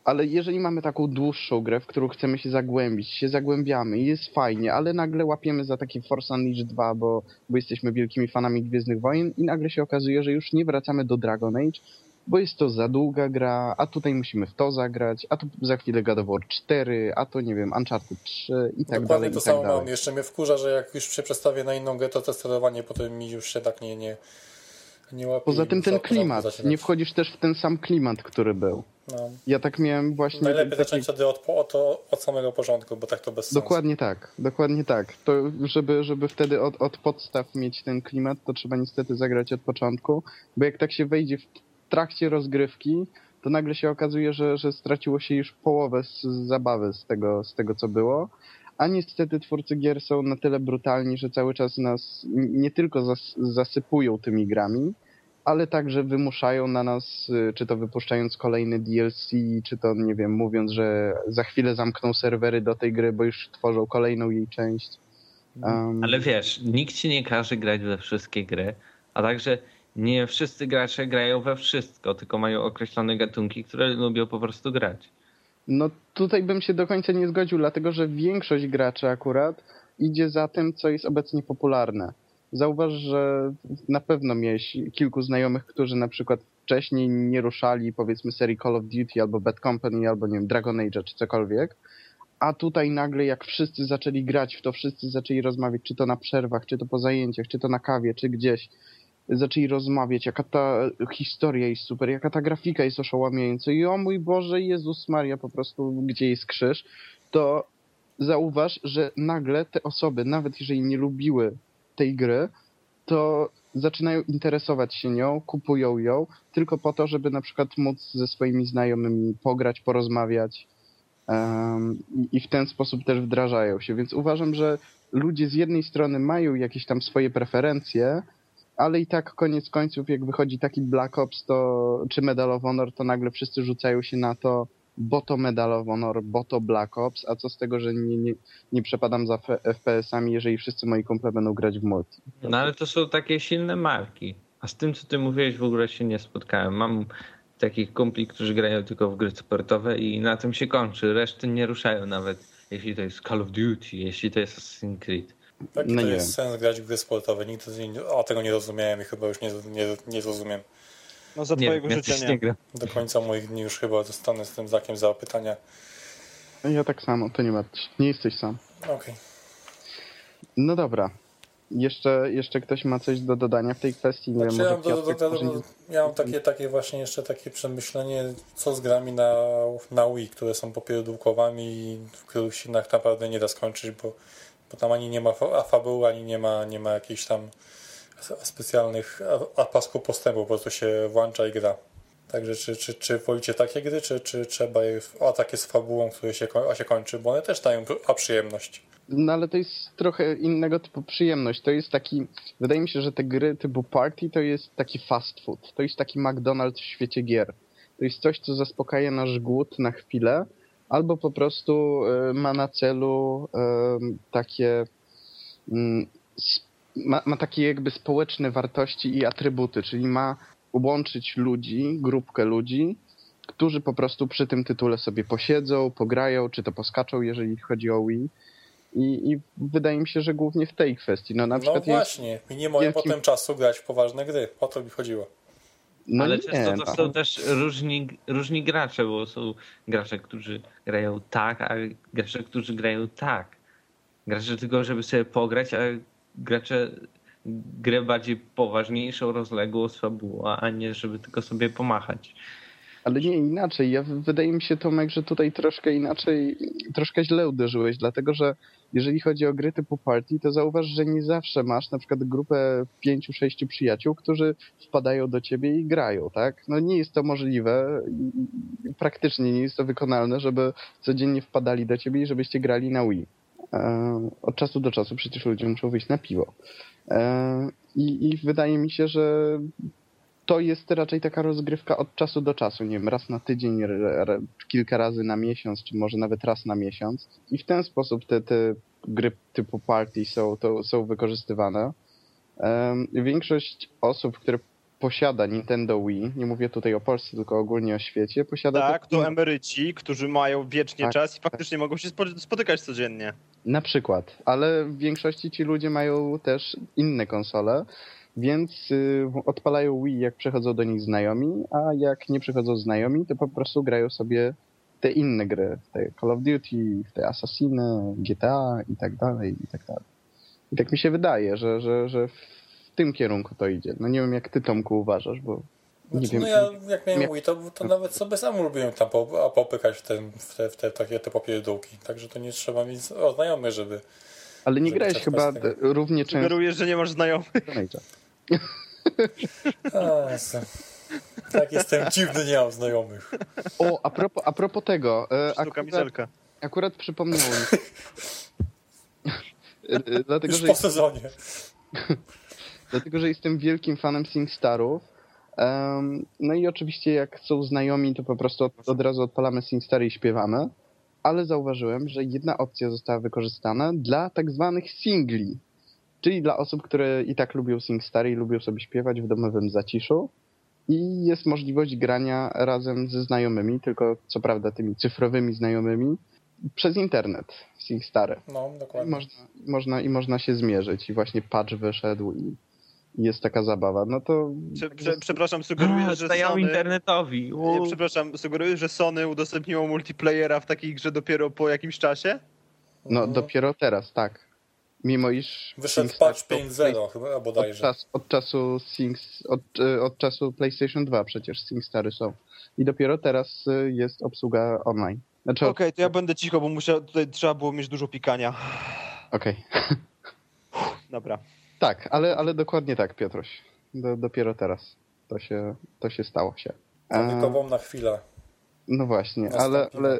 ale jeżeli mamy taką dłuższą grę, w którą chcemy się zagłębić, się zagłębiamy i jest fajnie, ale nagle łapiemy za taki Force Unleashed 2, bo, bo jesteśmy wielkimi fanami Gwiezdnych Wojen i nagle się okazuje, że już nie wracamy do Dragon Age, bo jest to za długa gra, a tutaj musimy w to zagrać, a tu za chwilę God of War 4, a to nie wiem, Uncharted 3 i tak Dokładnie dalej. to i tak samo dalej. mam. Jeszcze mnie wkurza, że jak już się przestawię na inną grę, to to sterowanie potem mi już się tak nie, nie. Poza tym ten klimat, nie wchodzisz też w ten sam klimat, który był. No. Ja tak miałem właśnie... Najlepiej taki... zacząć wtedy od, od, od, samego porządku, bo tak to bez sensu. Dokładnie tak, dokładnie tak. To żeby, żeby wtedy od, od podstaw mieć ten klimat, to trzeba niestety zagrać od początku, bo jak tak się wejdzie w trakcie rozgrywki, to nagle się okazuje, że, że straciło się już połowę z, z zabawy z tego, z tego, co było. A niestety twórcy gier są na tyle brutalni, że cały czas nas nie tylko zas, zasypują tymi grami, ale także wymuszają na nas, y, czy to wypuszczając kolejny DLC, czy to, nie wiem, mówiąc, że za chwilę zamkną serwery do tej gry, bo już tworzą kolejną jej część. Um... Ale wiesz, nikt ci nie każe grać we wszystkie gry, a także nie wszyscy gracze grają we wszystko, tylko mają określone gatunki, które lubią po prostu grać. No tutaj bym się do końca nie zgodził, dlatego że większość graczy akurat idzie za tym, co jest obecnie popularne. Zauważ, że na pewno miałeś kilku znajomych, którzy na przykład wcześniej nie ruszali powiedzmy serii Call of Duty albo Bad Company albo nie wiem Dragon Age czy cokolwiek, a tutaj nagle jak wszyscy zaczęli grać w to, wszyscy zaczęli rozmawiać, czy to na przerwach, czy to po zajęciach, czy to na kawie, czy gdzieś, zaczęli rozmawiać, jaka ta historia jest super, jaka ta grafika jest oszałamiająca. I o mój Boże, Jezus Maria, po prostu gdzie jest krzyż, to zauważ, że nagle te osoby, nawet jeżeli nie lubiły tej gry, to zaczynają interesować się nią, kupują ją, tylko po to, żeby na przykład móc ze swoimi znajomymi pograć, porozmawiać um, i, w ten sposób też wdrażają się. Więc uważam, że ludzie z jednej strony mają jakieś tam swoje preferencje, ale i tak koniec końców, jak wychodzi taki Black Ops to, czy Medal of Honor, to nagle wszyscy rzucają się na to, bo to Medal of Honor, bo to Black Ops, a co z tego, że nie, nie, nie przepadam za FPS-ami, jeżeli wszyscy moi kumple będą grać w multi. No ale to są takie silne marki. A z tym, co ty mówiłeś, w ogóle się nie spotkałem. Mam takich kumpli, którzy grają tylko w gry sportowe i na tym się kończy. Reszty nie ruszają nawet, jeśli to jest Call of Duty, jeśli to jest Assassin's Creed. Jaki no to jest sens grać w gry sportowe? Nigdy o, tego nie rozumiałem i chyba już nie, nie, nie zrozumiem. No za nie, twojego życia nie. nie Do końca moich dni już chyba zostanę z tym znakiem zapytania. Ja tak samo, to nie martw Nie jesteś sam. Okej. Okay. No dobra. jeszcze, jeszcze ktoś ma coś do dodania w tej kwestii? Nie znaczy, wiem, ja, mam do, do, do, ja mam takie, takie właśnie jeszcze takie przemyślenie, co z grami na, na Wii, które są popierdółkowami i w których się tak naprawdę nie da skończyć, bo, bo tam ani nie ma fabuły, ani nie ma, nie ma jakichś tam specjalnych pasku postępu, po prostu się włącza i gra. Także czy, czy, czy wolicie takie gry, czy, czy trzeba a takie z fabułą, które się, a się kończy, bo one też dają a przyjemność. No ale to jest trochę innego typu przyjemność. To jest taki, wydaje mi się, że te gry typu party to jest taki fast food. To jest taki McDonald's w świecie gier. To jest coś, co zaspokaja nasz głód na chwilę, albo po prostu y, ma na celu y, takie y, ma, ma takie jakby społeczne wartości i atrybuty, czyli ma łączyć ludzi, grupkę ludzi, którzy po prostu przy tym tytule sobie posiedzą, pograją, czy to poskaczą, jeżeli chodzi o Wii. I, I, wydaje mi się, że głównie w tej kwestii. No, na no przykład właśnie, mi nie mają potem czasu grać w poważne gry. O to mi chodziło. No Ale nie, często to no. są też różni, różni gracze, bo są gracze, którzy grają tak, a gracze, którzy grają tak. Gracze tylko, żeby sobie pograć, a gracze grę bardziej poważniejszą, rozległą, fabułą, a nie żeby tylko sobie pomachać. Ale nie inaczej. Ja wydaje mi się, Tomek, że tutaj troszkę inaczej, troszkę źle uderzyłeś, dlatego że jeżeli chodzi o gry typu party, to zauważ, że nie zawsze masz na przykład grupę pięciu, sześciu przyjaciół, którzy wpadają do ciebie i grają, tak? No nie jest to możliwe, praktycznie nie jest to wykonalne, żeby codziennie wpadali do ciebie i żebyście grali na Wii. E, od czasu do czasu przecież ludzie muszą wyjść na piwo. E, I, I wydaje mi się, że to jest raczej taka rozgrywka od czasu do czasu, nie wiem, raz na tydzień, kilka razy na miesiąc, czy może nawet raz na miesiąc. I w ten sposób te, te gry typu party są, to, są wykorzystywane. Większość osób, które posiada Nintendo Wii, nie mówię tutaj o Polsce, tylko ogólnie o świecie, posiada... Tak, to, to emeryci, którzy mają wiecznie tak, czas i faktycznie tak. mogą się spotykać codziennie. Na przykład, ale w większości ci ludzie mają też inne konsole, więc y, odpalają Wii jak przychodzą do nich znajomi, a jak nie przychodzą znajomi, to po prostu grają sobie te inne gry, w te Call of Duty, w te Assassiny, GTA i tak dalej, i tak dalej. I tak mi się wydaje, że, że, że w tym kierunku to idzie. No nie wiem, jak ty Tomku uważasz, bo nie znaczy, wiem. No ja jak miałem Wii, to, to nawet sobie sam lubiłem tam popykać w, ten, w, te, w te takie te popierdółki, także to nie trzeba mieć o znajomych, żeby... Ale nie grałeś chyba równie często... Sugerujesz, że nie masz znajomych. Tak, jestem dziwny, nie mam znajomych. O, a propos, a propos tego. E, akurat, akurat e, e, dlatego, Już że po sezonie. Dlatego, że jestem wielkim fanem SingStarów. Um, no i oczywiście jak są znajomi, to po prostu od, od razu odpalamy SingStary i śpiewamy. Ale zauważyłem, że jedna opcja została wykorzystana dla tak zwanych singli. Czyli dla osób, które i tak lubią SingStar i lubią sobie śpiewać w domowym zaciszu. I jest możliwość grania razem ze znajomymi, tylko co prawda tymi cyfrowymi znajomymi, przez internet SingStary. No, dokładnie. I można, można, I można się zmierzyć. I właśnie patch wyszedł i jest taka zabawa. No to... Prze, prze, przepraszam, sugeruję, A, że Sony... internetowi. U. Przepraszam, sugeruję, że Sony udostępniło multiplayera w takiej grze dopiero po jakimś czasie? No, no. dopiero teraz, tak. Mimo iż... Wyszedł patch 5.0 chyba bodajże. Od, czas, od czasu Sings, od, e, od czasu PlayStation 2 przecież SingStary są. I dopiero teraz e, jest obsługa online. Znaczy, Okej, okay, to ja będę cicho, bo muszę, tutaj trzeba było mieć dużo pikania. Okej. Okay. Dobra. Tak, ale, ale dokładnie tak, Piotruś. Do, dopiero teraz to się, to się stało się. Zawiekową na chwilę. No właśnie, ale, ale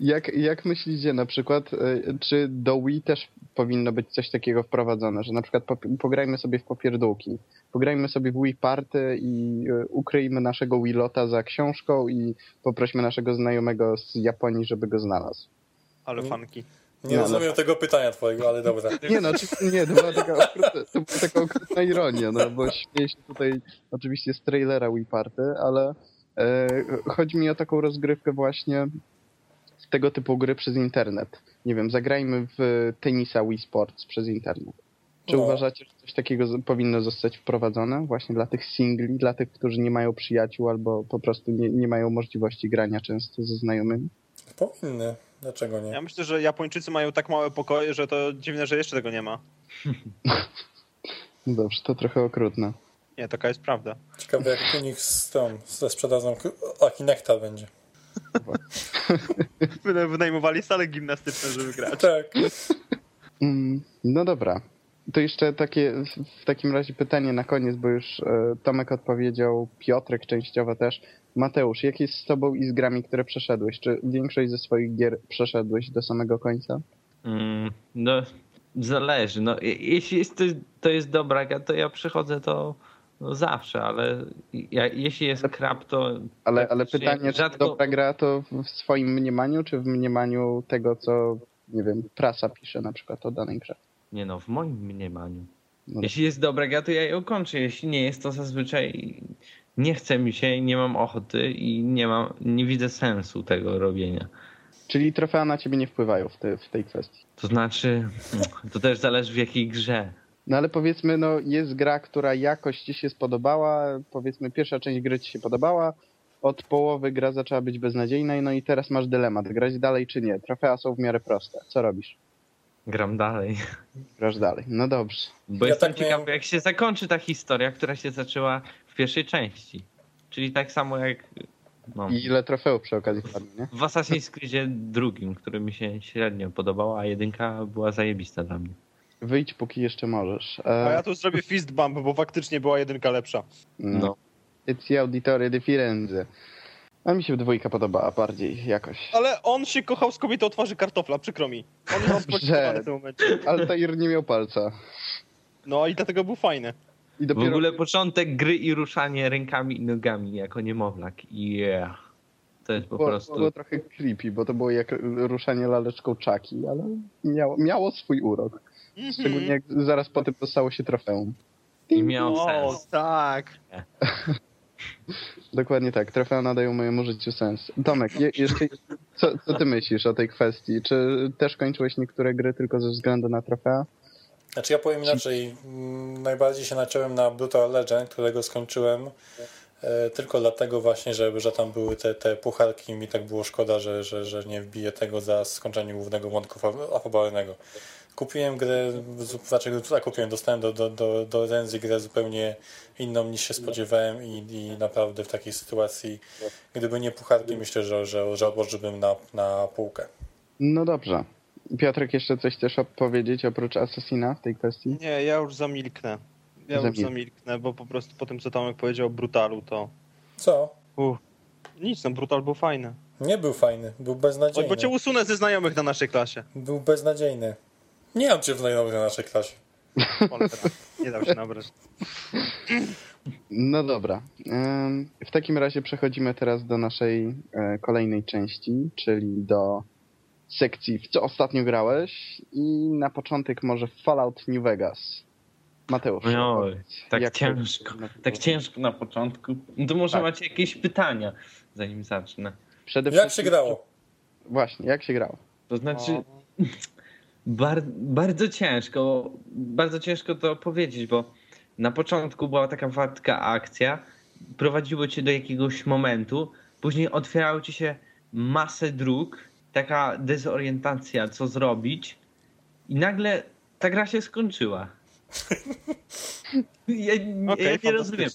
Jak, jak myślicie na przykład, e, czy do Wii też powinno być coś takiego wprowadzone, że na przykład pograjmy sobie w popierdółki, pograjmy sobie w Wii Party i e, ukryjmy naszego Wii Lota za książką i poprośmy naszego znajomego z Japonii, żeby go znalazł. Ale fanki. Nie no, rozumiem no. tego pytania twojego, ale dobra. Nie no, nie, to była taka okrutna, to była taka okrutna ironia, no bo śmieję się tutaj oczywiście z trailera Wii Party, ale e, chodzi mi o taką rozgrywkę właśnie tego typu gry przez internet. Nie wiem, zagrajmy w tenisa Wii Sports przez internet. Czy no. uważacie, że coś takiego powinno zostać wprowadzone właśnie dla tych singli, dla tych, którzy nie mają przyjaciół albo po prostu nie, nie mają możliwości grania często ze znajomymi? Powinny. Dlaczego nie? Ja myślę, że Japończycy mają tak małe pokoje, że to dziwne, że jeszcze tego nie ma. Dobrze, to trochę okrutne. Nie, taka jest prawda. Ciekawe jak u nich z tą, ze sprzedażą Aki Nektar będzie. Wynajmowali salę gimnastyczną, żeby grać. Tak. Mm, no dobra. To jeszcze takie, w takim razie pytanie na koniec, bo już e, Tomek odpowiedział, Piotrek częściowo też. Mateusz, jak jest z tobą i z grami, które przeszedłeś? Czy większość ze swoich gier przeszedłeś do samego końca? Mm, no, zależy. No, jeśli jest to, jest dobra gra, to ja przychodzę to no, zawsze, ale ja, jeśli jest krab, to... Ale, ale pytanie, rzadko... czy dobra gra to w swoim mniemaniu, czy w mniemaniu tego, co, nie wiem, prasa pisze na przykład o danej grze? Nie no, w moim mniemaniu. No jeśli jest dobra gra, to ja ją kończę. Jeśli nie jest, to zazwyczaj nie chce mi się, nie mam ochoty i nie, mam, nie widzę sensu tego robienia. Czyli trofea na ciebie nie wpływają w, te, w tej kwestii? To znaczy, to też zależy w jakiej grze. No ale powiedzmy, no jest gra, która jakoś ci się spodobała, powiedzmy pierwsza część gry ci się podobała, od połowy gra zaczęła być beznadziejna, no i teraz masz dylemat, grać dalej czy nie. Trofea są w miarę proste. Co robisz? Gram dalej. Grasz dalej, no dobrze. Bo ja jestem tak ciekaw, miałem... jak się zakończy ta historia, która się zaczęła pierwszej części. Czyli tak samo jak... No, I ile trofeów przy okazji padło, nie? W Assassin's Creedzie drugim, który mi się średnio podobał, a jedynka była zajebista dla mnie. Wyjdź póki jeszcze możesz. E... A ja tu zrobię fist bump, bo faktycznie była jedynka lepsza. No. no. It's auditore di Firenze. A mi się dwójka podobała bardziej jakoś. Ale on się kochał z kobietą o twarzy kartofla, przykro mi. On Dobrze, w tym momencie. Altair nie miał palca. No i dlatego był fajny. I dopiero... W ogóle początek gry i ruszanie rękami i nogami jako niemowlak. Yeah. To jest po było, prostu... Było trochę creepy, bo to było jak ruszanie laleczką czaki, ale miało, miało swój urok. -hmm. Szczególnie jak zaraz po tym dostało się trofeum. I miał sens. O, tak. Dokładnie tak. Trofea nadają mojemu życiu sens. Tomek, je, jeszcze co, co ty myślisz o tej kwestii? Czy też kończyłeś niektóre gry tylko ze względu na trofea? Znaczy ja powiem inaczej. Najbardziej się naciąłem na Brutal Legend, którego skończyłem e, tylko dlatego właśnie, że, że tam były te, te pucharki mi tak było szkoda, że, że, że nie wbiję tego za skończenie głównego wątku fabularnego. Kupiłem grę, znaczy tak kupiłem, dostałem do, do, do, do Renzy grę zupełnie inną niż się spodziewałem i, i naprawdę w takiej sytuacji, gdyby nie pucharki, myślę, że, że, że odłożyłbym na, na półkę. No dobrze. Piotrek, jeszcze coś chcesz powiedzieć oprócz Assassina w tej kwestii? Nie, ja już zamilknę. Ja Zamil... już zamilknę, bo po prostu po tym, co Tomek powiedział o Brutalu, to... Co? Uff. Nic, no Brutal był fajny. Nie był fajny, był beznadziejny. Oj, bo cię usunę ze znajomych na naszej klasie. Był beznadziejny. Nie mam cię w znajomych na naszej klasie. Nie dał się nabrać. No dobra. W takim razie przechodzimy teraz do naszej e, kolejnej części, czyli do sekcji w co ostatnio grałeś i na początek może Fallout New Vegas. Mateusz. Oj, tak ciężko. Tak ciężko na początku. No to może tak. macie jakieś pytania, zanim zacznę. Przede jak się grało? Właśnie, jak się grało? To znaczy... O. Bar bardzo ciężko, bardzo ciężko to powiedzieć, bo na początku była taka wartka akcja, prowadziło cię do jakiegoś momentu, później otwierało ci się masę dróg, taka dezorientacja, co zrobić i nagle ta gra się skończyła. Ja, okay, ja nie rozumiem.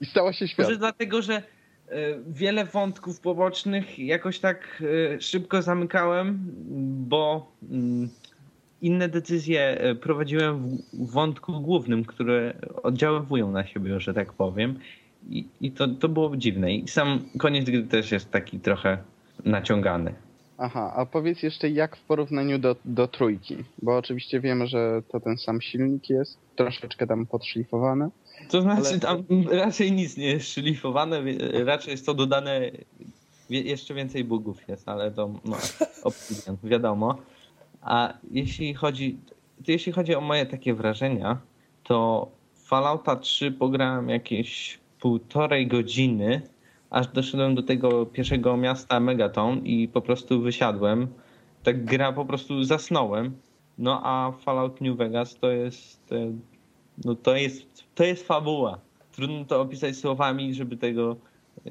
I stała się świat. Może dlatego, że E, wiele wątków pobocznych jakoś tak e, szybko zamykałem, bo mm, inne decyzje e, prowadziłem w wątku głównym, które oddziaływują na siebie, że tak powiem. I, i to, to było dziwne. I sam koniec gry też jest taki trochę naciągany. Aha, a powiedz jeszcze jak w porównaniu do, do trójki, bo oczywiście wiemy, że to ten sam silnik jest, troszeczkę tam podszlifowany. To znaczy ale... tam raczej nic nie jest szlifowane, raczej jest to dodane, jeszcze więcej bugów jest, ale to no, opinion, wiadomo. A jeśli chodzi, to jeśli chodzi o moje takie wrażenia, to Fallouta 3 pograłem jakieś półtorej godziny, aż doszedłem do tego pierwszego miasta Megaton i po prostu wysiadłem. Tak gra po prostu zasnąłem. No a Fallout New Vegas to jest no to jest, to jest fabuła. Trudno to opisać słowami, żeby tego e,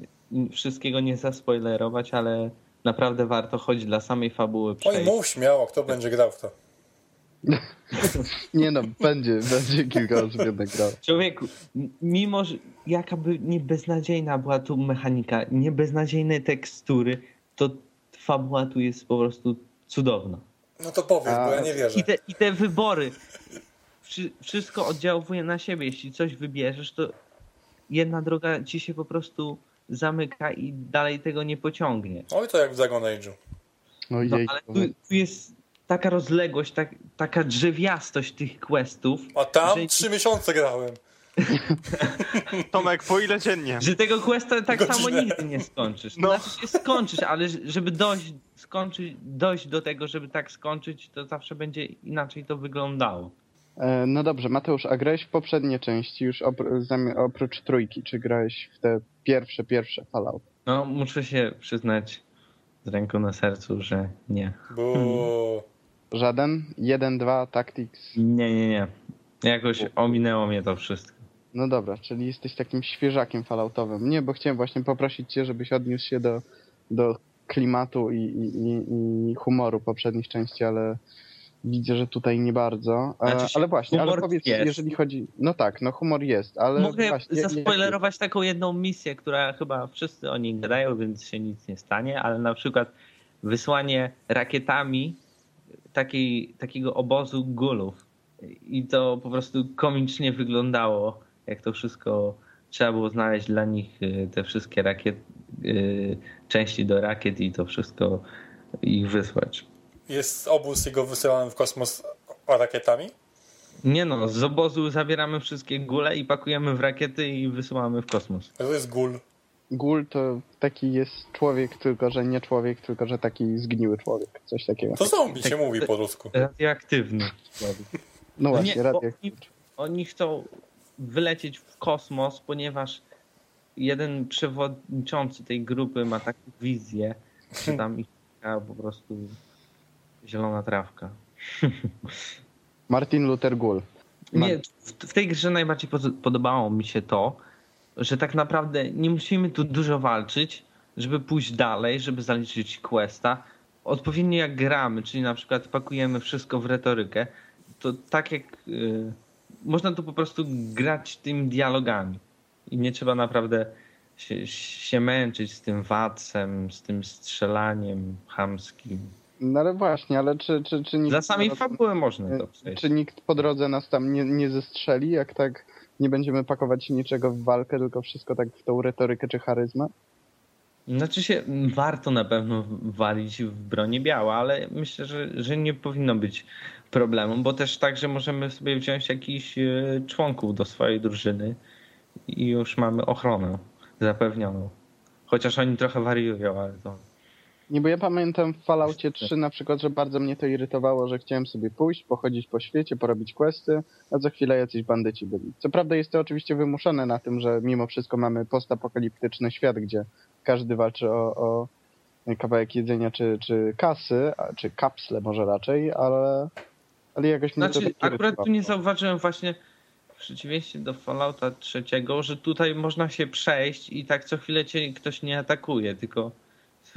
wszystkiego nie zaspoilerować, ale naprawdę warto chodzić dla samej fabuły. Przejść. Oj, mów śmiało, kto będzie grał w to. Nie no, będzie, będzie kilka osób jednak grał. Człowieku, mimo że jakaby nie beznadziejna była tu mechanika, nie beznadziejne tekstury, to fabuła tu jest po prostu cudowna. No to powiedz, A, bo ja nie wierzę. I te, i te wybory, wszystko oddziałuje na siebie. Jeśli coś wybierzesz, to jedna droga ci się po prostu zamyka i dalej tego nie pociągnie. Oj, to jak w Dragon Age'u. No, ale tu, tu, jest taka rozległość, tak, taka drzewiastość tych questów. A tam że... trzy miesiące grałem. Tomek, po ile dziennie? Że tego questa tak Godzinę. samo nigdy nie skończysz. No. Znaczy się skończysz, ale żeby dojść, skończyć, dojść do tego, żeby tak skończyć, to zawsze będzie inaczej to wyglądało. E, no dobrze, Mateusz, a grałeś w poprzednie części już oprócz trójki? Czy grałeś w te pierwsze, pierwsze Fallout? No, muszę się przyznać z ręką na sercu, że nie. Bo... Żaden? Jeden, dwa, Tactics? Nie, nie, nie. Jakoś ominęło mnie to wszystko. No dobra, czyli jesteś takim świeżakiem falloutowym. Nie, bo chciałem właśnie poprosić cię, żebyś odniósł się do, do klimatu i, i, i humoru poprzednich części, ale widzę, że tutaj nie bardzo. Znaczy ale właśnie, ale powiedz, jest. jeżeli chodzi. No tak, no humor jest, ale. Mogę właśnie, zaspoilerować taką jedną misję, która chyba wszyscy o niej gadają, więc się nic nie stanie, ale na przykład wysłanie rakietami takiej, takiego obozu gulów. I to po prostu komicznie wyglądało, jak to wszystko trzeba było znaleźć dla nich y, te wszystkie rakiet, y, części do rakiet i to wszystko ich wysłać. Jest obóz i go wysyłamy w kosmos rakietami? Nie no, z obozu zabieramy wszystkie gule i pakujemy w rakiety i wysyłamy w kosmos. To jest gul. Gul to taki jest człowiek, tylko że nie człowiek, tylko że taki zgniły człowiek. Coś takiego. To zombie się mówi po rusku. Radioaktywny człowiek. No właśnie, nie, radioaktywny. Oni, oni chcą wylecieć w kosmos, ponieważ jeden przewodniczący tej grupy ma taką wizję, że tam ich po prostu zielona trawka. Martin Luther Gull. Nie, w, tej grze najbardziej podobało mi się to, że tak naprawdę nie musimy tu dużo walczyć, żeby pójść dalej, żeby zaliczyć questa. Odpowiednio jak gramy, czyli na przykład pakujemy wszystko w retorykę, to tak jak yy, można tu po prostu grać tymi dialogami i nie trzeba naprawdę się, się męczyć z tym wacem, z tym strzelaniem chamskim. No ale właśnie, ale czy, czy, czy nikt... Za sami fabuły można to przejść. Czy nikt po drodze nas tam nie, nie zestrzeli, jak tak nie będziemy pakować niczego w walkę, tylko wszystko tak w tą retorykę czy charyzmę? Znaczy się, warto na pewno walić w broni białe, ale myślę, że, że nie powinno być problemu, bo też tak, że możemy sobie wziąć jakichś e, członków do swojej drużyny i już mamy ochronę zapewnioną. Chociaż oni trochę wariują, ale to nie, bo ja pamiętam w Falloutie 3 na przykład, że bardzo mnie to irytowało, że chciałem sobie pójść, pochodzić po świecie, porobić questy, a za chwilę jacyś bandyci byli. Co prawda jest to oczywiście wymuszone na tym, że mimo wszystko mamy postapokaliptyczny świat, gdzie każdy walczy o, o kawałek jedzenia czy, czy kasy, czy kapsle może raczej, ale, ale jakoś mnie znaczy, to akurat tu nie zauważyłem właśnie w przeciwieństwie do Fallouta trzeciego, że tutaj można się przejść i tak co chwilę cię ktoś nie atakuje, tylko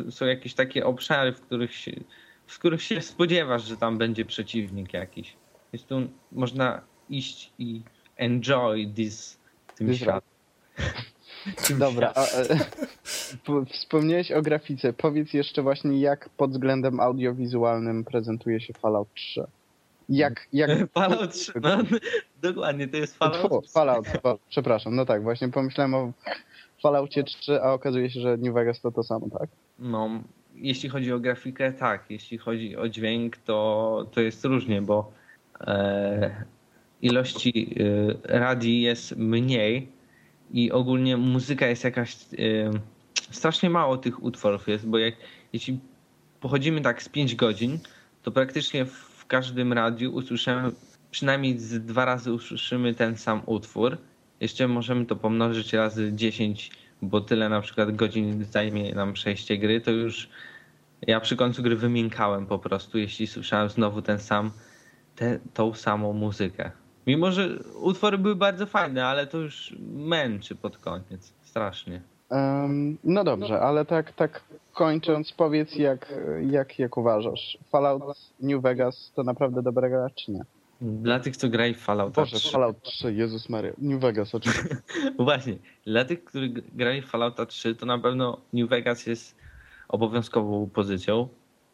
są jakieś takie obszary, w których się, w których się spodziewasz, że tam będzie przeciwnik jakiś. Jest tu można iść i enjoy this, tym światem. Dobra, a, e, wspomniałeś o grafice. Powiedz jeszcze właśnie, jak pod względem audiowizualnym prezentuje się Fallout 3. Jak, jak... Fallout 3, no, dokładnie, to jest Fallout 3. Fallout, przepraszam, no tak, właśnie pomyślałem o Falloutie 3, a okazuje się, że New Vegas to to samo, tak? No, jeśli chodzi o grafikę, tak. Jeśli chodzi o dźwięk, to, to jest różnie, bo e, ilości e, radii jest mniej i ogólnie muzyka jest jakaś. E, strasznie mało tych utworów jest, bo jak, jeśli pochodzimy tak z 5 godzin, to praktycznie w każdym radiu usłyszymy, przynajmniej z dwa razy usłyszymy ten sam utwór. Jeszcze możemy to pomnożyć razy 10 bo tyle na przykład godzin zajmie nam przejście gry, to już ja przy końcu gry wymiękałem po prostu, jeśli słyszałem znowu ten sam, te, tą samą muzykę. Mimo, że utwory były bardzo fajne, ale to już męczy pod koniec. Strasznie. Um, no dobrze, ale tak, tak kończąc, powiedz jak, jak, jak uważasz? Fallout New Vegas to naprawdę dobra gra, czy nie? Dla tych, co grali w Fallout 3. Boże, Fallout 3, Jezus Maria. New Vegas oczywiście. Właśnie. Dla tych, którzy grali w Fallouta 3, to na pewno New Vegas jest obowiązkową pozycją.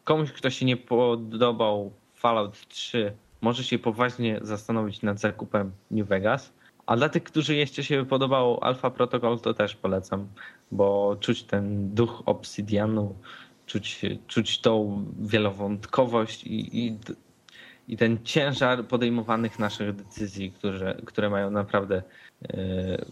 Komuś, kto się nie podobał Fallout 3, może się poważnie zastanowić nad zakupem New Vegas. A dla tych, którzy jeszcze się podobało Alpha Protocol, to też polecam, bo czuć ten duch Obsidianu, czuć, czuć tą wielowątkowość i, i, i ten ciężar podejmowanych naszych decyzji, które, które mają naprawdę e,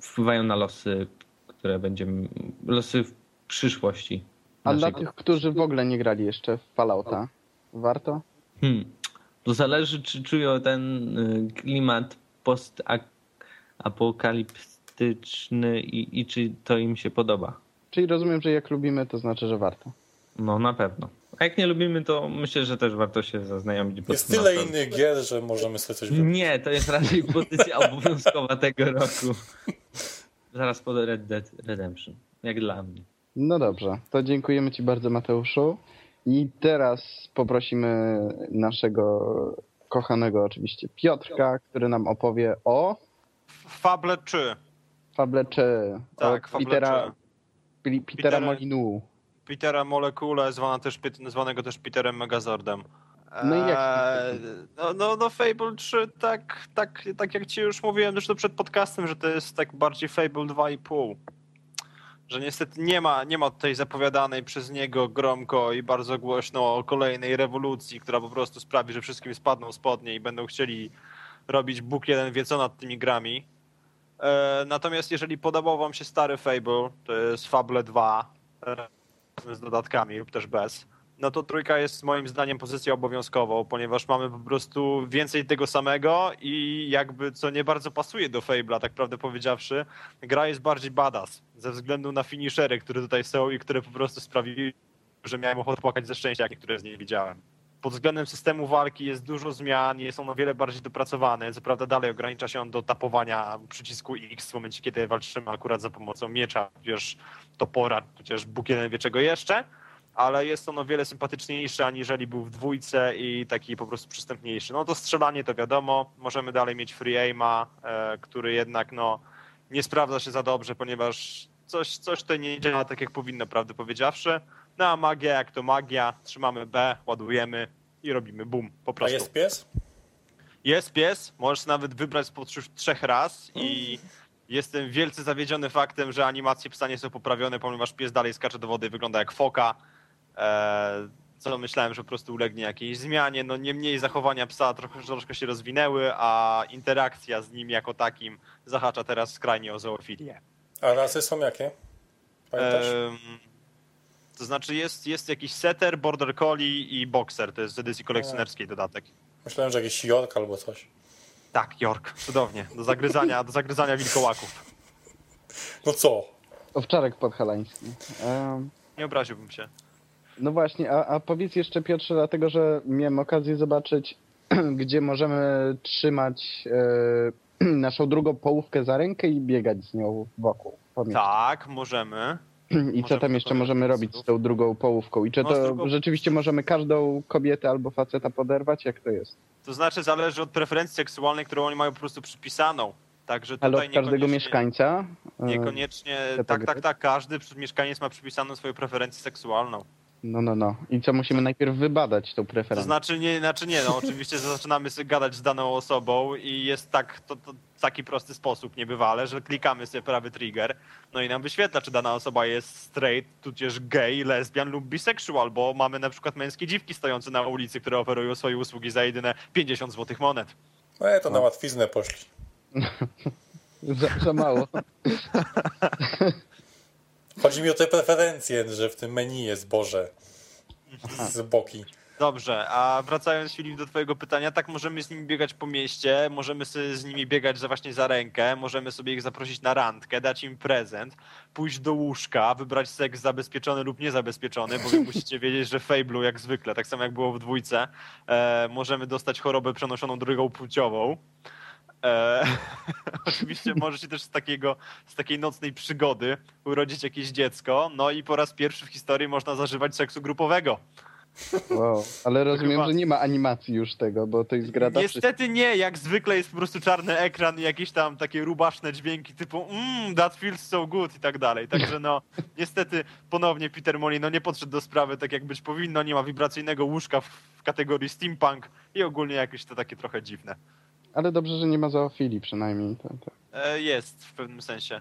wpływają na losy, które będziemy, losy w przyszłości. A dla tych, którzy w ogóle nie grali jeszcze w Fallouta, warto? Hmm. To zależy, czy czują ten y, klimat postapokaliptyczny i, i czy to im się podoba. Czyli rozumiem, że jak lubimy, to znaczy, że warto. No na pewno. A jak nie lubimy, to myślę, że też warto się zaznajomić. Jest tyle innych gier, że możemy sobie coś wybrać. Nie, to jest raczej pozycja obowiązkowa tego roku. Zaraz po Red Dead Redemption. Jak dla mnie. No dobrze, to dziękujemy Ci bardzo Mateuszu. I teraz poprosimy naszego kochanego oczywiście Piotrka, który nam opowie o... Fable 3. Fable 3. Tak, Fable Petera, 3. Petera Molinu. Petera Molekule, zwana też, zwanego też Peterem Megazordem. No i jak? Eee, no, no, no Fable 3, tak, tak, tak jak ci już mówiłem zresztą przed podcastem, że to jest tak bardziej Fable 2,5 że niestety nie ma, nie ma tej zapowiadanej przez niego gromko i bardzo głośno kolejnej rewolucji, która po prostu sprawi, że wszystkim spadną spodnie i będą chcieli robić Bóg jeden wie co nad tymi grami. E, natomiast jeżeli podobał wam się stary Fable, to jest Fable 2 z dodatkami lub też bez, no to trójka jest moim zdaniem pozycją obowiązkową, ponieważ mamy po prostu więcej tego samego i jakby co nie bardzo pasuje do Fable'a, tak prawdę powiedziawszy, gra jest bardziej badass ze względu na finishery, które tutaj są i które po prostu sprawiły, że miałem ochotę płakać ze szczęścia, jak niektóre z nich widziałem. Pod względem systemu walki jest dużo zmian, jest on o wiele bardziej dopracowany. Co prawda dalej ogranicza się on do tapowania przycisku X w momencie, kiedy walczymy akurat za pomocą miecza, tudzież topora, tudzież Bóg jeden wie czego jeszcze, ale jest on o wiele sympatyczniejszy aniżeli był w dwójce i taki po prostu przystępniejszy. No to strzelanie to wiadomo, możemy dalej mieć free aima, e, który jednak no, nie sprawdza się za dobrze, ponieważ coś, coś to nie działa tak jak powinno, prawdę powiedziawszy. No a magia jak to magia, trzymamy B, ładujemy i robimy boom, po prostu. A jest pies? Jest pies, możesz nawet wybrać spośród trzech raz i jestem wielce zawiedziony faktem, że animacje psa nie są poprawione, ponieważ pies dalej skacze do wody i wygląda jak foka E, co myślałem, że po prostu ulegnie jakiejś zmianie. No niemniej zachowania psa trochę, troszkę się rozwinęły, a interakcja z nim jako takim zahacza teraz skrajnie o zoofilię. A rasy są jakie? Pamiętasz? To znaczy jest, jest jakiś setter, border collie i boxer. To jest z edycji kolekcjonerskiej dodatek. Myślałem, że jakiś York albo coś. Tak, York. Cudownie. Do zagryzania, do zagryzania wilkołaków. No co? Owczarek podhalański. Um... Nie obraziłbym się. No właśnie, a, a powiedz jeszcze Piotrze, dlatego że miałem okazję zobaczyć, gdzie możemy trzymać e, naszą drugą połówkę za rękę i biegać z nią wokół. Tak, możemy. I co tam jeszcze możemy robić z tą drugą połówką? I czy no, to drugą... rzeczywiście możemy każdą kobietę albo faceta poderwać? Jak to jest? To znaczy zależy od preferencji seksualnej, którą oni mają po prostu przypisaną. Także tutaj Ale od każdego mieszkańca? E, niekoniecznie, tak, tak, tak, każdy mieszkaniec ma przypisaną swoją preferencję seksualną. No, no, no. I co musimy najpierw wybadać tą preferencję? To znaczy nie, znaczy nie no oczywiście zaczynamy sobie gadać z daną osobą i jest tak, to, to taki prosty sposób niebywale, że klikamy sobie prawy trigger, no i nam wyświetla, czy dana osoba jest straight, tudzież gay, lesbian lub bisexual, bo mamy na przykład męskie dziwki stojące na ulicy, które oferują swoje usługi za jedyne 50 złotych monet. No to na łatwiznę poszli. za, za mało. Chodzi mi o te preferencje, że w tym menu jest Boże z boki. Dobrze, a wracając Filip do twojego pytania, tak możemy z nimi biegać po mieście, możemy sobie z nimi biegać za właśnie za rękę, możemy sobie ich zaprosić na randkę, dać im prezent, pójść do łóżka, wybrać seks zabezpieczony lub niezabezpieczony, bo wy musicie wiedzieć, że Fable'u jak zwykle, tak samo jak było w dwójce, e, możemy dostać chorobę przenoszoną drogą płciową. E, oczywiście może się też z, takiego, z takiej nocnej przygody urodzić jakieś dziecko, no i po raz pierwszy w historii można zażywać seksu grupowego. Wow, ale rozumiem, że nie ma animacji już tego, bo to jest gra Niestety nie, jak zwykle jest po prostu czarny ekran i jakieś tam takie rubaszne dźwięki typu mmm, that feels so good i tak dalej. Także no, niestety ponownie Peter Molino nie podszedł do sprawy tak jak być powinno, nie ma wibracyjnego łóżka w kategorii steampunk i ogólnie jakieś to takie trochę dziwne. Ale dobrze, że nie ma zoofilii przynajmniej. To, to. E, jest w pewnym sensie.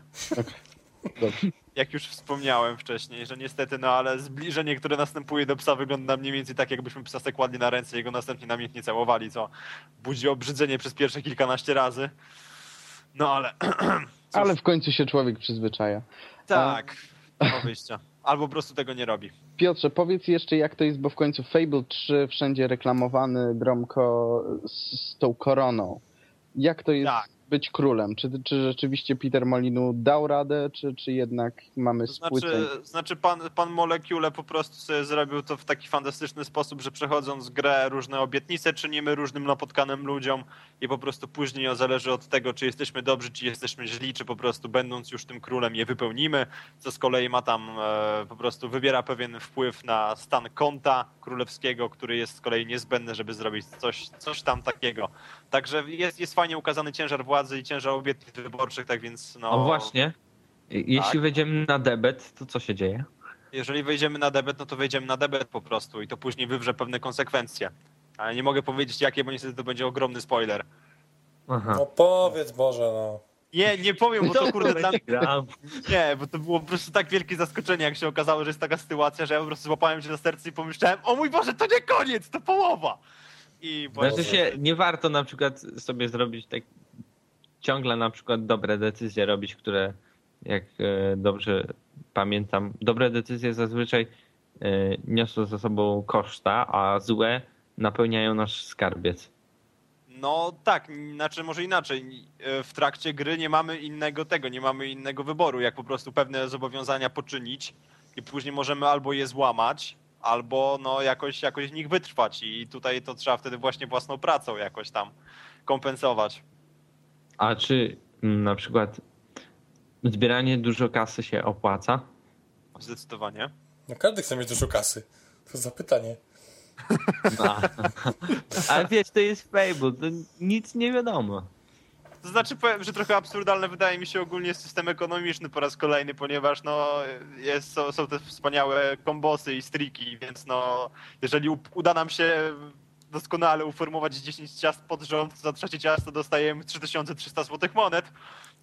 Okay. Jak już wspomniałem wcześniej, że niestety, no ale zbliżenie, które następuje do psa wygląda mniej więcej tak, jakbyśmy psa kładli na ręce i go następnie namiętnie całowali, co budzi obrzydzenie przez pierwsze kilkanaście razy. No ale... ale w końcu się człowiek przyzwyczaja. Tak, A... wyjścia. Albo po prostu tego nie robi. Piotrze, powiedz jeszcze jak to jest, bo w końcu Fable 3 wszędzie reklamowany gromko z, z tą koroną. Jak to jest tak być królem? Czy, czy rzeczywiście Peter Molinu dał radę, czy, czy jednak mamy spłyceń? Znaczy, znaczy pan, pan Molekule po prostu sobie zrobił to w taki fantastyczny sposób, że przechodząc grę różne obietnice czynimy różnym napotkanym ludziom i po prostu później zależy od tego, czy jesteśmy dobrzy, czy jesteśmy źli, czy po prostu będąc już tym królem je wypełnimy, co z kolei ma tam e, po prostu wybiera pewien wpływ na stan konta królewskiego, który jest z kolei niezbędny, żeby zrobić coś, coś tam takiego. Także jest, jest fajnie ukazany ciężar władzy i ciężar obietnic wyborczych, tak więc no... O właśnie, jeśli tak. wejdziemy na debet, to co się dzieje? Jeżeli wejdziemy na debet, no to wejdziemy na debet po prostu i to później wywrze pewne konsekwencje. Ale nie mogę powiedzieć jakie, bo niestety to będzie ogromny spoiler. Aha. No powiedz Boże, no. Nie, nie powiem, bo to kurde dla mnie... Nie, bo to było po prostu tak wielkie zaskoczenie, jak się okazało, że jest taka sytuacja, że ja po prostu złapałem się na serce i pomyślałem, o mój Boże, to nie koniec, to połowa! I znaczy się, nie warto na przykład sobie zrobić tak ciągle na przykład dobre decyzje robić, które jak e, dobrze pamiętam, dobre decyzje zazwyczaj e, niosą za sobą koszta, a złe napełniają nasz skarbiec. No tak, znaczy może inaczej. E, w trakcie gry nie mamy innego tego, nie mamy innego wyboru, jak po prostu pewne zobowiązania poczynić i później możemy albo je złamać, albo no jakoś, jakoś w nich wytrwać i tutaj to trzeba wtedy właśnie własną pracą jakoś tam kompensować. A czy mm, na przykład zbieranie dużo kasy się opłaca? Zdecydowanie. No każdy chce mieć dużo kasy. To zapytanie. No. Ale wiesz, to jest Fable, to nic nie wiadomo. To znaczy powiem, że trochę absurdalne wydaje mi się ogólnie system ekonomiczny po raz kolejny, ponieważ no, jest, są, są te wspaniałe kombosy i striki, więc no, jeżeli uda nam się doskonale uformować 10 ciast pod rząd, za trzecie ciasto dostajemy 3300 złotych monet.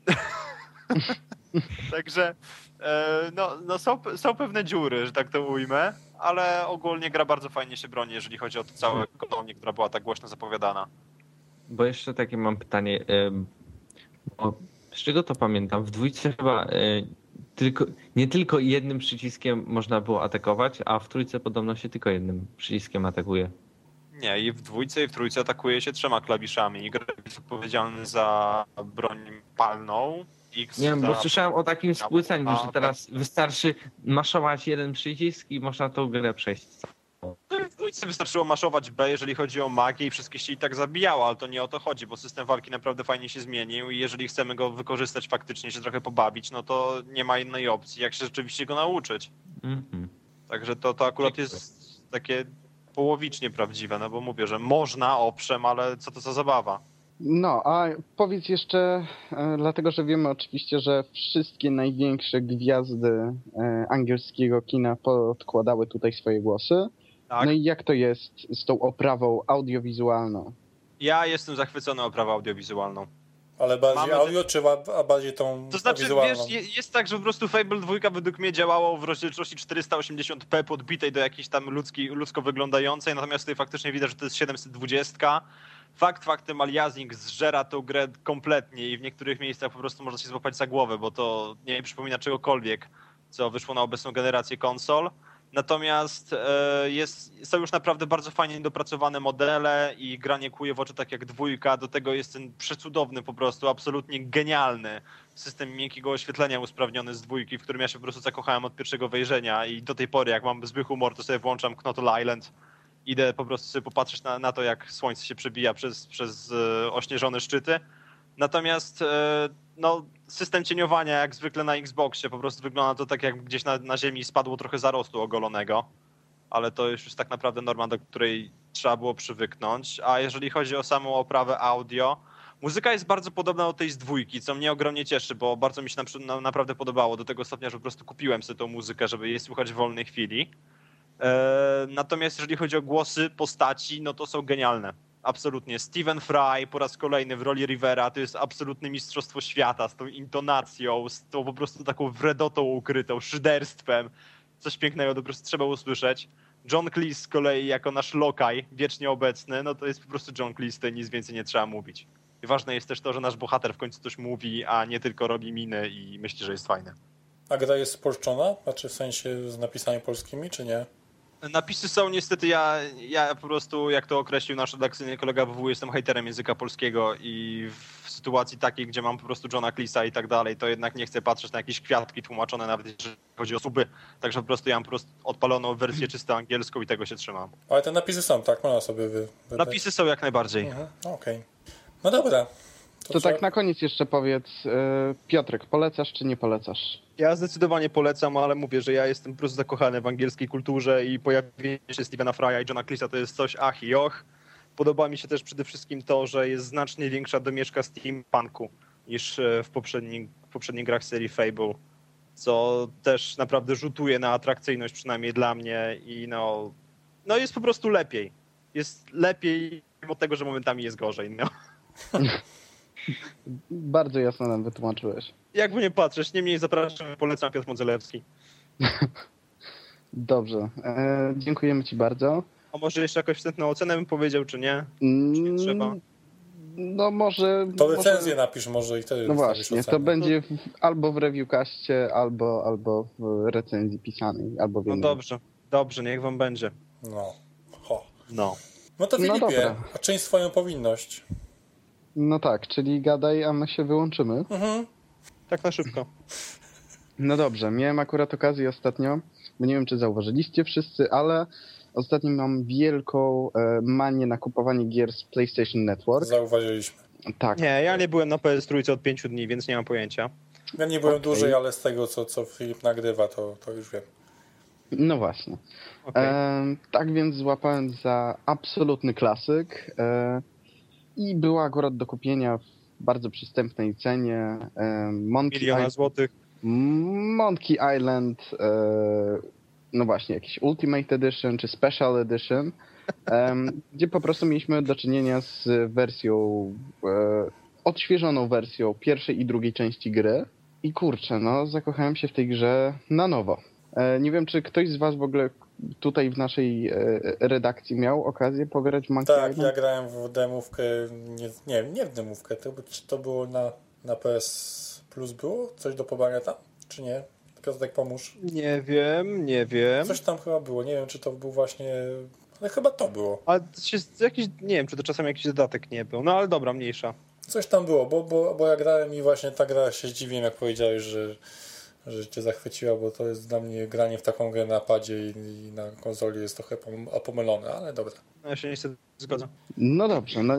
Także e, no, no są, są pewne dziury, że tak to ujmę, ale ogólnie gra bardzo fajnie się broni, jeżeli chodzi o całą ekonomię, która była tak głośno zapowiadana. Bo jeszcze takie mam pytanie. Bo z czego to pamiętam? W dwójce chyba e, tylko, nie tylko jednym przyciskiem można było atakować, a w trójce podobno się tylko jednym przyciskiem atakuje. Nie, i w dwójce i w trójce atakuje się trzema klawiszami. Gra jest odpowiedzialny za broń palną. X nie wiem, bo słyszałem o takim spłyceniu, że teraz wystarczy maszować jeden przycisk i można tą grę przejść. W dwójce wystarczyło maszować B, jeżeli chodzi o magię i wszystkie się i tak zabijało, ale to nie o to chodzi, bo system walki naprawdę fajnie się zmienił i jeżeli chcemy go wykorzystać faktycznie, się trochę pobawić, no to nie ma innej opcji, jak się rzeczywiście go nauczyć. Mm -hmm. Także to, to akurat jest takie połowicznie prawdziwe, no bo mówię, że można, owszem, ale co to za zabawa. No, a powiedz jeszcze, e, dlatego że wiemy oczywiście, że wszystkie największe gwiazdy e, angielskiego kina podkładały tutaj swoje głosy. Tak. No i jak to jest z tą oprawą audiowizualną? Ja jestem zachwycony oprawą audiowizualną. Ale bardziej Mamy audio, te... czy a bardziej tą To znaczy, wiesz, jest tak, że po prostu Fable 2 według mnie działało w rozdzielczości 480p podbitej do jakiejś tam ludzki, ludzko wyglądającej, natomiast tutaj faktycznie widać, że to jest 720. Fakt faktem aliasing zżera tą grę kompletnie i w niektórych miejscach po prostu można się złapać za głowę, bo to nie przypomina czegokolwiek, co wyszło na obecną generację konsol. Natomiast e, jest, są już naprawdę bardzo fajnie dopracowane modele i granie kuje w oczy tak jak dwójka. Do tego jest ten przecudowny po prostu, absolutnie genialny system miękkiego oświetlenia usprawniony z dwójki, w którym ja się po prostu zakochałem od pierwszego wejrzenia i do tej pory jak mam zły humor, to sobie włączam Knottle Island. Idę po prostu sobie popatrzeć na, na to, jak słońce się przebija przez, przez e, ośnieżone szczyty Natomiast e, no, system cieniowania, jak zwykle na Xboxie, po prostu wygląda to tak, jak gdzieś na, na ziemi spadło trochę zarostu ogolonego. Ale to już jest tak naprawdę norma, do której trzeba było przywyknąć. A jeżeli chodzi o samą oprawę audio, muzyka jest bardzo podobna do tej z dwójki, co mnie ogromnie cieszy, bo bardzo mi się na, naprawdę podobało. Do tego stopnia, że po prostu kupiłem sobie tą muzykę, żeby jej słuchać w wolnej chwili. E, natomiast jeżeli chodzi o głosy postaci, no to są genialne. Absolutnie. Stephen Fry po raz kolejny w roli Rivera to jest absolutne mistrzostwo świata z tą intonacją, z tą po prostu taką wredotą ukrytą, szyderstwem. Coś pięknego, to po prostu trzeba usłyszeć. John Cleese z kolei jako nasz lokaj, wiecznie obecny, no to jest po prostu John Cleese, to nic więcej nie trzeba mówić. I ważne jest też to, że nasz bohater w końcu coś mówi, a nie tylko robi miny i myśli, że jest fajny. A gra jest spolszczona? Znaczy w sensie z napisami polskimi, czy nie? Napisy są niestety, ja, ja po prostu, jak to określił nasz redakcyjny kolega WW, jestem hejterem języka polskiego i w sytuacji takiej, gdzie mam po prostu Johna Cleesa i tak dalej, to jednak nie chcę patrzeć na jakieś kwiatki tłumaczone, nawet jeżeli chodzi o suby. Także po prostu ja mam po prostu odpaloną wersję czysto angielską i tego się trzymam. Ale te napisy są, tak? Można sobie wy... Napisy są jak najbardziej. Mhm, Okej. Okay. No dobra. To, to tak na koniec jeszcze powiedz, yy, Piotrek, polecasz czy nie polecasz? Ja zdecydowanie polecam, ale mówię, że ja jestem po prostu zakochany w angielskiej kulturze i pojawienie się Stevena Frya i Johna Cleesa to jest coś ach i och. Podoba mi się też przede wszystkim to, że jest znacznie większa domieszka steampunku niż e, w, poprzednich, w poprzednich grach serii Fable, co też naprawdę rzutuje na atrakcyjność przynajmniej dla mnie i no, no jest po prostu lepiej. Jest lepiej mimo tego, że momentami jest gorzej. No. Bardzo jasno nam wytłumaczyłeś. Jakby nie patrzeć, niemniej zapraszam, polecam Piotr Modzelewski. Dobrze, e, dziękujemy Ci bardzo. A może jeszcze jakąś wstępną ocenę bym powiedział, czy nie? Czy nie mm, trzeba? No może... To recenzję może... napisz może i wtedy No właśnie, to będzie w, albo w reviewkaście, albo, albo w recenzji pisanej, albo w No dobrze, dobrze, niech wam będzie. No. Ho. No. No to no Filipie, no a czyń swoją powinność. No tak, czyli gadaj, a my się wyłączymy. Mhm. Tak na szybko. No dobrze, miałem akurat okazję ostatnio, bo nie wiem czy zauważyliście wszyscy, ale ostatnio mam wielką e, manię na kupowanie gier z PlayStation Network. Zauważyliśmy. Tak. Nie, ja nie byłem na PS3 od 5 dni, więc nie mam pojęcia. Ja nie byłem okay. dłużej, ale z tego co, co Filip nagrywa, to, to już wiem. No właśnie. Okay. E, tak więc złapałem za absolutny klasyk. E, i była akurat do kupienia w bardzo przystępnej cenie. Monkey Miliona złotych. Monkey Island, e, no właśnie, jakiś Ultimate Edition czy Special Edition, gdzie po prostu mieliśmy do czynienia z wersją, e, odświeżoną wersją pierwszej i drugiej części gry. I kurczę, no zakochałem się w tej grze na nowo. E, nie wiem, czy ktoś z was w ogóle tutaj w naszej e, redakcji miał okazję pograć w Monkey Tak, Island? ja grałem w demówkę, nie, nie, nie w demówkę, to, czy to było na, na PS Plus było? Coś do pobrania tam, czy nie? Piotrek, pomóż. Nie wiem, nie wiem. Coś tam chyba było, nie wiem, czy to był właśnie... Ale chyba to było. A jakiś, nie wiem, czy to czasem jakiś dodatek nie był, no ale dobra, mniejsza. Coś tam było, bo, bo, bo ja grałem i właśnie ta gra się zdziwiłem, jak powiedziałeś, że że cię zachwyciła, bo to jest dla mnie granie w taką grę na padzie i, i na konsoli jest trochę pomylone, ale dobra. No ja się niestety zgodzę. No dobrze, no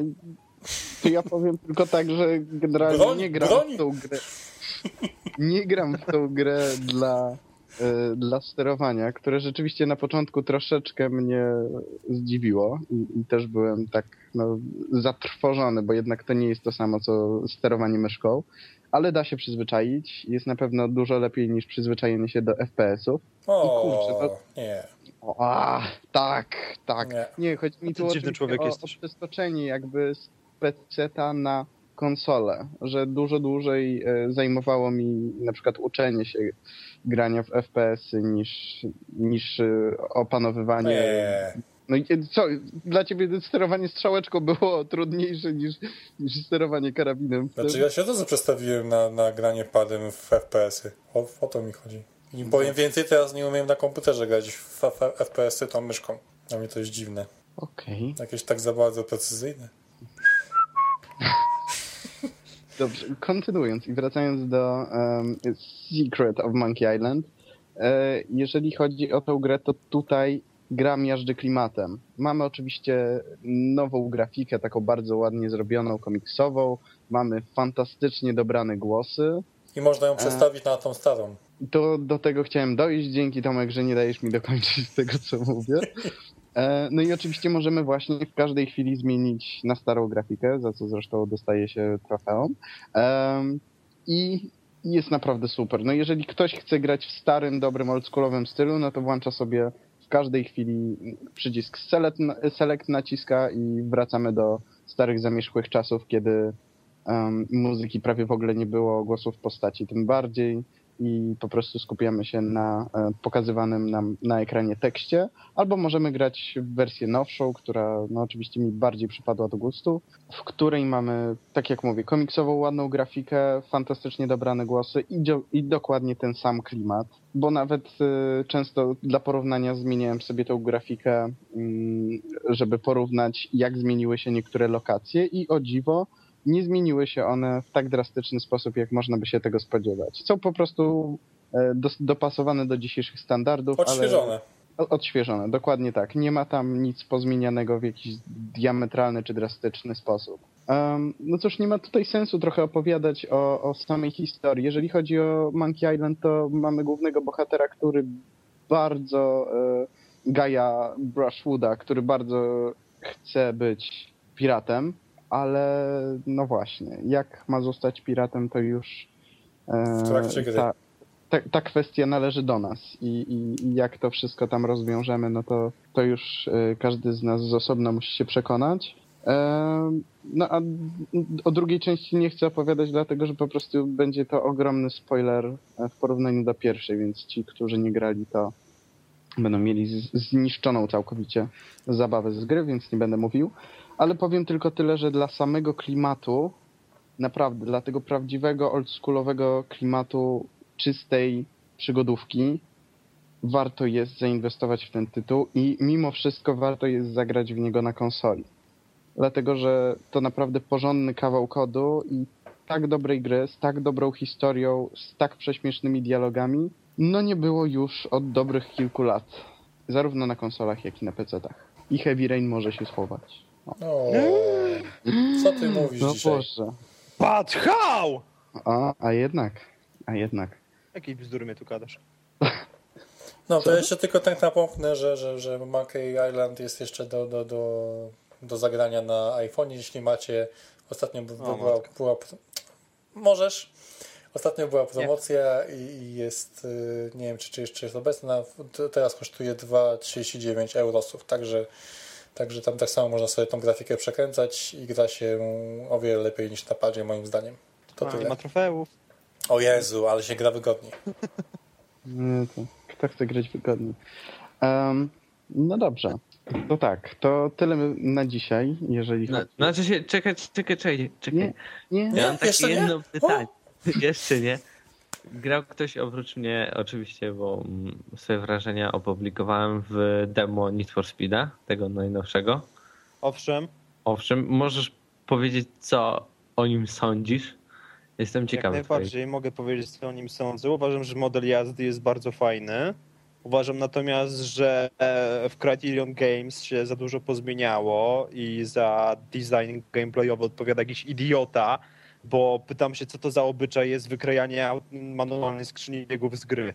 to ja powiem tylko tak, że generalnie broń, nie gram broń. w tą grę. Nie gram w tą grę dla, y, dla sterowania, które rzeczywiście na początku troszeczkę mnie zdziwiło i, i też byłem tak no, zatrwożony, bo jednak to nie jest to samo co sterowanie myszką ale da się przyzwyczaić. Jest na pewno dużo lepiej niż przyzwyczajenie się do FPS-ów. O, kurczę, to... nie. O, a, tak, tak. Nie, nie chodzi mi tu o, o, o przeskoczenie jakby z PC-ta na konsolę, że dużo dłużej e, zajmowało mi na przykład uczenie się grania w FPS-y niż, niż e, opanowywanie nie. No i co, dla ciebie sterowanie strzałeczką było trudniejsze niż, niż sterowanie karabinem? Znaczy ja się to przestawiłem na, na granie padem w FPS-y. O, o to mi chodzi. I powiem więcej, teraz nie umiem na komputerze grać w FPS-y tą myszką. Dla mnie to jest dziwne. Okej. Okay. Jakieś tak za bardzo precyzyjne. Dobrze, kontynuując i wracając do um, Secret of Monkey Island. E, jeżeli chodzi o tę grę, to tutaj gra miażdży klimatem. Mamy oczywiście nową grafikę, taką bardzo ładnie zrobioną, komiksową. Mamy fantastycznie dobrane głosy. I można ją e. przestawić na tą starą. To do tego chciałem dojść. Dzięki Tomek, że nie dajesz mi dokończyć tego, co mówię. E, no i oczywiście możemy właśnie w każdej chwili zmienić na starą grafikę, za co zresztą dostaje się trofeum. I jest naprawdę super. No jeżeli ktoś chce grać w starym, dobrym, oldschoolowym stylu, no to włącza sobie w każdej chwili przycisk select, select naciska i wracamy do starych, zamierzchłych czasów, kiedy um, muzyki prawie w ogóle nie było, głosów postaci tym bardziej i po prostu skupiamy się na e, pokazywanym nam na ekranie tekście, albo możemy grać w wersję nowszą, która no, oczywiście mi bardziej przypadła do gustu, w której mamy, tak jak mówię, komiksową, ładną grafikę, fantastycznie dobrane głosy i, i dokładnie ten sam klimat, bo nawet y, często dla porównania zmieniałem sobie tą grafikę, y, żeby porównać, jak zmieniły się niektóre lokacje i o dziwo, nie zmieniły się one w tak drastyczny sposób, jak można by się tego spodziewać. Są po prostu e, do, dopasowane do dzisiejszych standardów. Odświeżone. Ale, odświeżone, dokładnie tak. Nie ma tam nic pozmienianego w jakiś diametralny czy drastyczny sposób. Um, no cóż, nie ma tutaj sensu trochę opowiadać o, o samej historii. Jeżeli chodzi o Monkey Island, to mamy głównego bohatera, który bardzo e, Gaia Brushwooda, który bardzo chce być piratem ale no właśnie, jak ma zostać piratem, to już e, w trakcie gry. Ta, ta, ta, kwestia należy do nas I, i, i, jak to wszystko tam rozwiążemy, no to, to już e, każdy z nas z osobna musi się przekonać. E, no a o drugiej części nie chcę opowiadać, dlatego że po prostu będzie to ogromny spoiler w porównaniu do pierwszej, więc ci, którzy nie grali, to będą mieli zniszczoną całkowicie zabawę z gry, więc nie będę mówił ale powiem tylko tyle, że dla samego klimatu, naprawdę, dla tego prawdziwego, oldschoolowego klimatu czystej przygodówki, warto jest zainwestować w ten tytuł i mimo wszystko warto jest zagrać w niego na konsoli. Dlatego, że to naprawdę porządny kawał kodu i tak dobrej gry, z tak dobrą historią, z tak prześmiesznymi dialogami, no nie było już od dobrych kilku lat. Zarówno na konsolach, jak i na PC-tach. I Heavy Rain może się schować. O, co ty mówisz no dzisiaj? Boże. But how? A, a jednak, a jednak. Jakiej bzdury mnie tu gadasz? No to jeszcze tylko tak napomknę, że, że, że Monkey Island jest jeszcze do, do, do, do zagrania na iPhone, jeśli macie. Ostatnio była, była, była możesz. Ostatnio była promocja i, i, jest, y, nie wiem czy, czy jeszcze jest obecna, teraz kosztuje 2,39 eurosów, także Także tam tak samo można sobie tą grafikę przekręcać i gra się o wiele lepiej niż na padzie moim zdaniem. To A, tyle. ma trofeów. O Jezu, ale się gra wygodniej. Nie, to kto chce grać wygodniej? Um, no dobrze. To tak, to tyle na dzisiaj, jeżeli no, chodzi... Znaczy się, czekaj, czekaj, czekaj. czekaj. Nie, nie. Ja mam takie jedno pytanie. Jeszcze nie. Grał ktoś oprócz mnie, oczywiście, bo mm, swoje wrażenia opublikowałem w demo Need for Speeda, tego najnowszego. Owszem. Owszem, możesz powiedzieć, co o nim sądzisz? Jestem ciekawy. Jak najbardziej twojej. mogę powiedzieć, co o nim sądzę. Uważam, że model jazdy jest bardzo fajny. Uważam natomiast, że e, w Criterion Games się za dużo pozmieniało i za design gameplayowy odpowiada jakiś idiota, bo pytam się, co to za obyczaj jest wykrajanie manualnej skrzyni biegów z gry.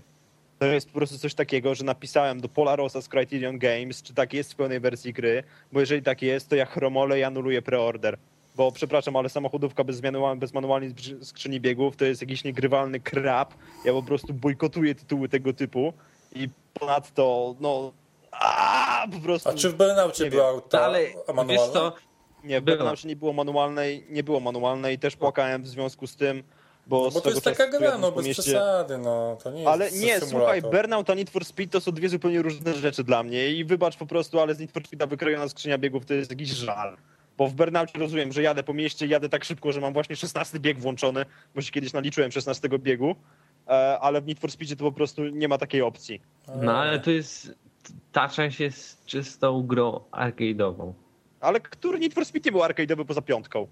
To jest po prostu coś takiego, że napisałem do Polarosa z Criterion Games, czy tak jest w pełnej wersji gry, bo jeżeli tak jest, to ja chromolę i anuluję preorder. Bo przepraszam, ale samochodówka bez, bez manualnej skrzyni biegów to jest jakiś niegrywalny krap. Ja po prostu bojkotuję tytuły tego typu i ponadto, no, a, po prostu. A czy w Burnoutie była ta ale, manualna? Wiesz co, nie, w Burnoutie nie było manualnej, nie było manualnej, też płakałem w związku z tym, bo, no bo to jest taka gra, no bez mieście... przesady, no. To nie ale nie, symulator. słuchaj, Burnout a Need for Speed to są dwie zupełnie różne rzeczy dla mnie i wybacz po prostu, ale z Need for Speeda wykrojona skrzynia biegów to jest jakiś żal. Bo w Burnoutie rozumiem, że jadę po mieście, jadę tak szybko, że mam właśnie 16 bieg włączony, bo się kiedyś naliczyłem 16 biegu, e, ale w Need for Speedzie to po prostu nie ma takiej opcji. No ale to jest, ta część jest czystą grą arcade'ową. Ale który Need for Speed nie był arcade'owy poza piątką?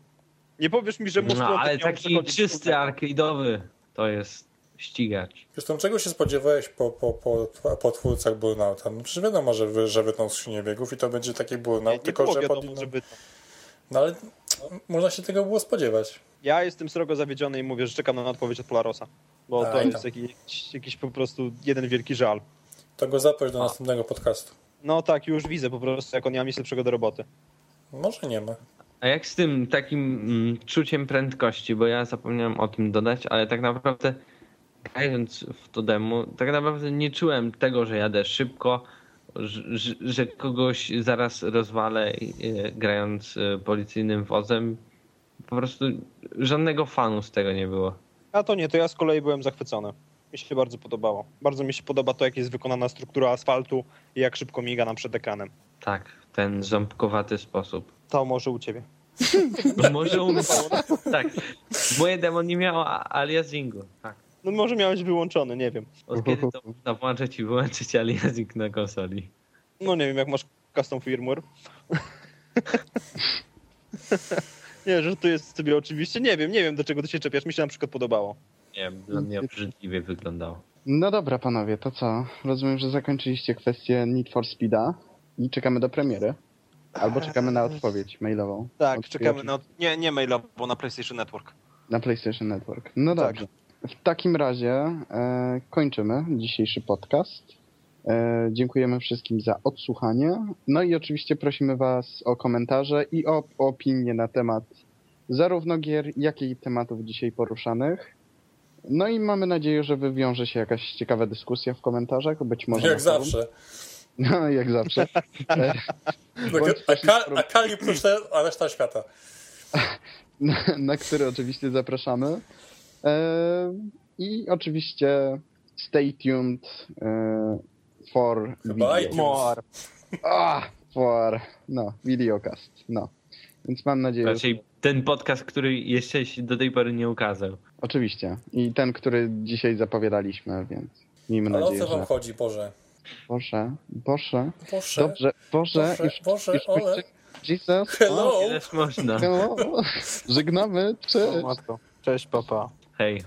Nie powiesz mi, że Most No ale taki czysty arcade'owy to jest ścigać. Zresztą czego się spodziewałeś po, po, po, po twórcach Burnouta? No przecież wiadomo, że, że wytną skrzynię biegów i to będzie taki Burnout, Nie, tylko było że pod inną... żeby... No ale można się tego było spodziewać. Ja jestem srogo zawiedziony i mówię, że czekam na odpowiedź od Polarosa. Bo A, to jest tam. jakiś, jakiś po prostu jeden wielki żal. To go zaproś do następnego podcastu. No tak, już widzę po prostu, jak on nie ma nic lepszego do roboty. Może nie ma. A jak z tym takim mm, czuciem prędkości, bo ja zapomniałem o tym dodać, ale tak naprawdę grając w to demo, tak naprawdę nie czułem tego, że jadę szybko, że, że- kogoś zaraz rozwalę e, grając e, policyjnym wozem. Po prostu żadnego fanu z tego nie było. A to nie, to ja z kolei byłem zachwycony. Mi się bardzo podobało. Bardzo mi się podoba to, jak jest wykonana struktura asfaltu i jak szybko miga nam przed ekranem. Tak, w ten ząbkowaty sposób. To może u ciebie. Może u mnie. Tak. Moje demo nie miało aliasingu. Tak. No może miałeś wyłączony, nie wiem. Od kiedy to można włączyć i wyłączyć aliasing na konsoli? No nie wiem, jak masz custom firmware. nie, że to jest sobie oczywiście. Nie wiem, nie wiem do czego ty się czepiasz. Mi się na przykład podobało. Nie wiem, dla mnie obrzydliwie wyglądało. No dobra, panowie, to co? Rozumiem, że zakończyliście kwestię Need for Speeda i czekamy do premiery. Albo czekamy na odpowiedź mailową. Tak, Od- czekamy na. Nie, nie mailowo, na PlayStation Network. Na PlayStation Network. No Tak. dobrze. W takim razie e, kończymy dzisiejszy podcast. E, dziękujemy wszystkim za odsłuchanie. No i oczywiście prosimy Was o komentarze i o, o opinie na temat zarówno gier, jak i tematów dzisiaj poruszanych. No i mamy nadzieję, że wywiąże się jakaś ciekawa dyskusja w komentarzach, być może Jak zawsze. No, jak zawsze. E, Bądź A, Ka- Kali te- a reszta świata. na, na który oczywiście zapraszamy. E, I oczywiście stay tuned e, for Chyba video. Moar. Ah, for no, videocast. No. Więc mam nadzieję, że Raczej ten podcast, który jeszcze się do tej pory nie ukazał. oczywiście. I ten, który dzisiaj zapowiadaliśmy, więc miejmy Ale o nadzieję, co wam że chodzi, Boże? Boże, Boże, Boże. dobrze, Boże, Boże, już, Boże, już ole. Jesus, Hello. Ileż można. hello, żegnamy, cześć. Matko. Cześć, papa. Hej.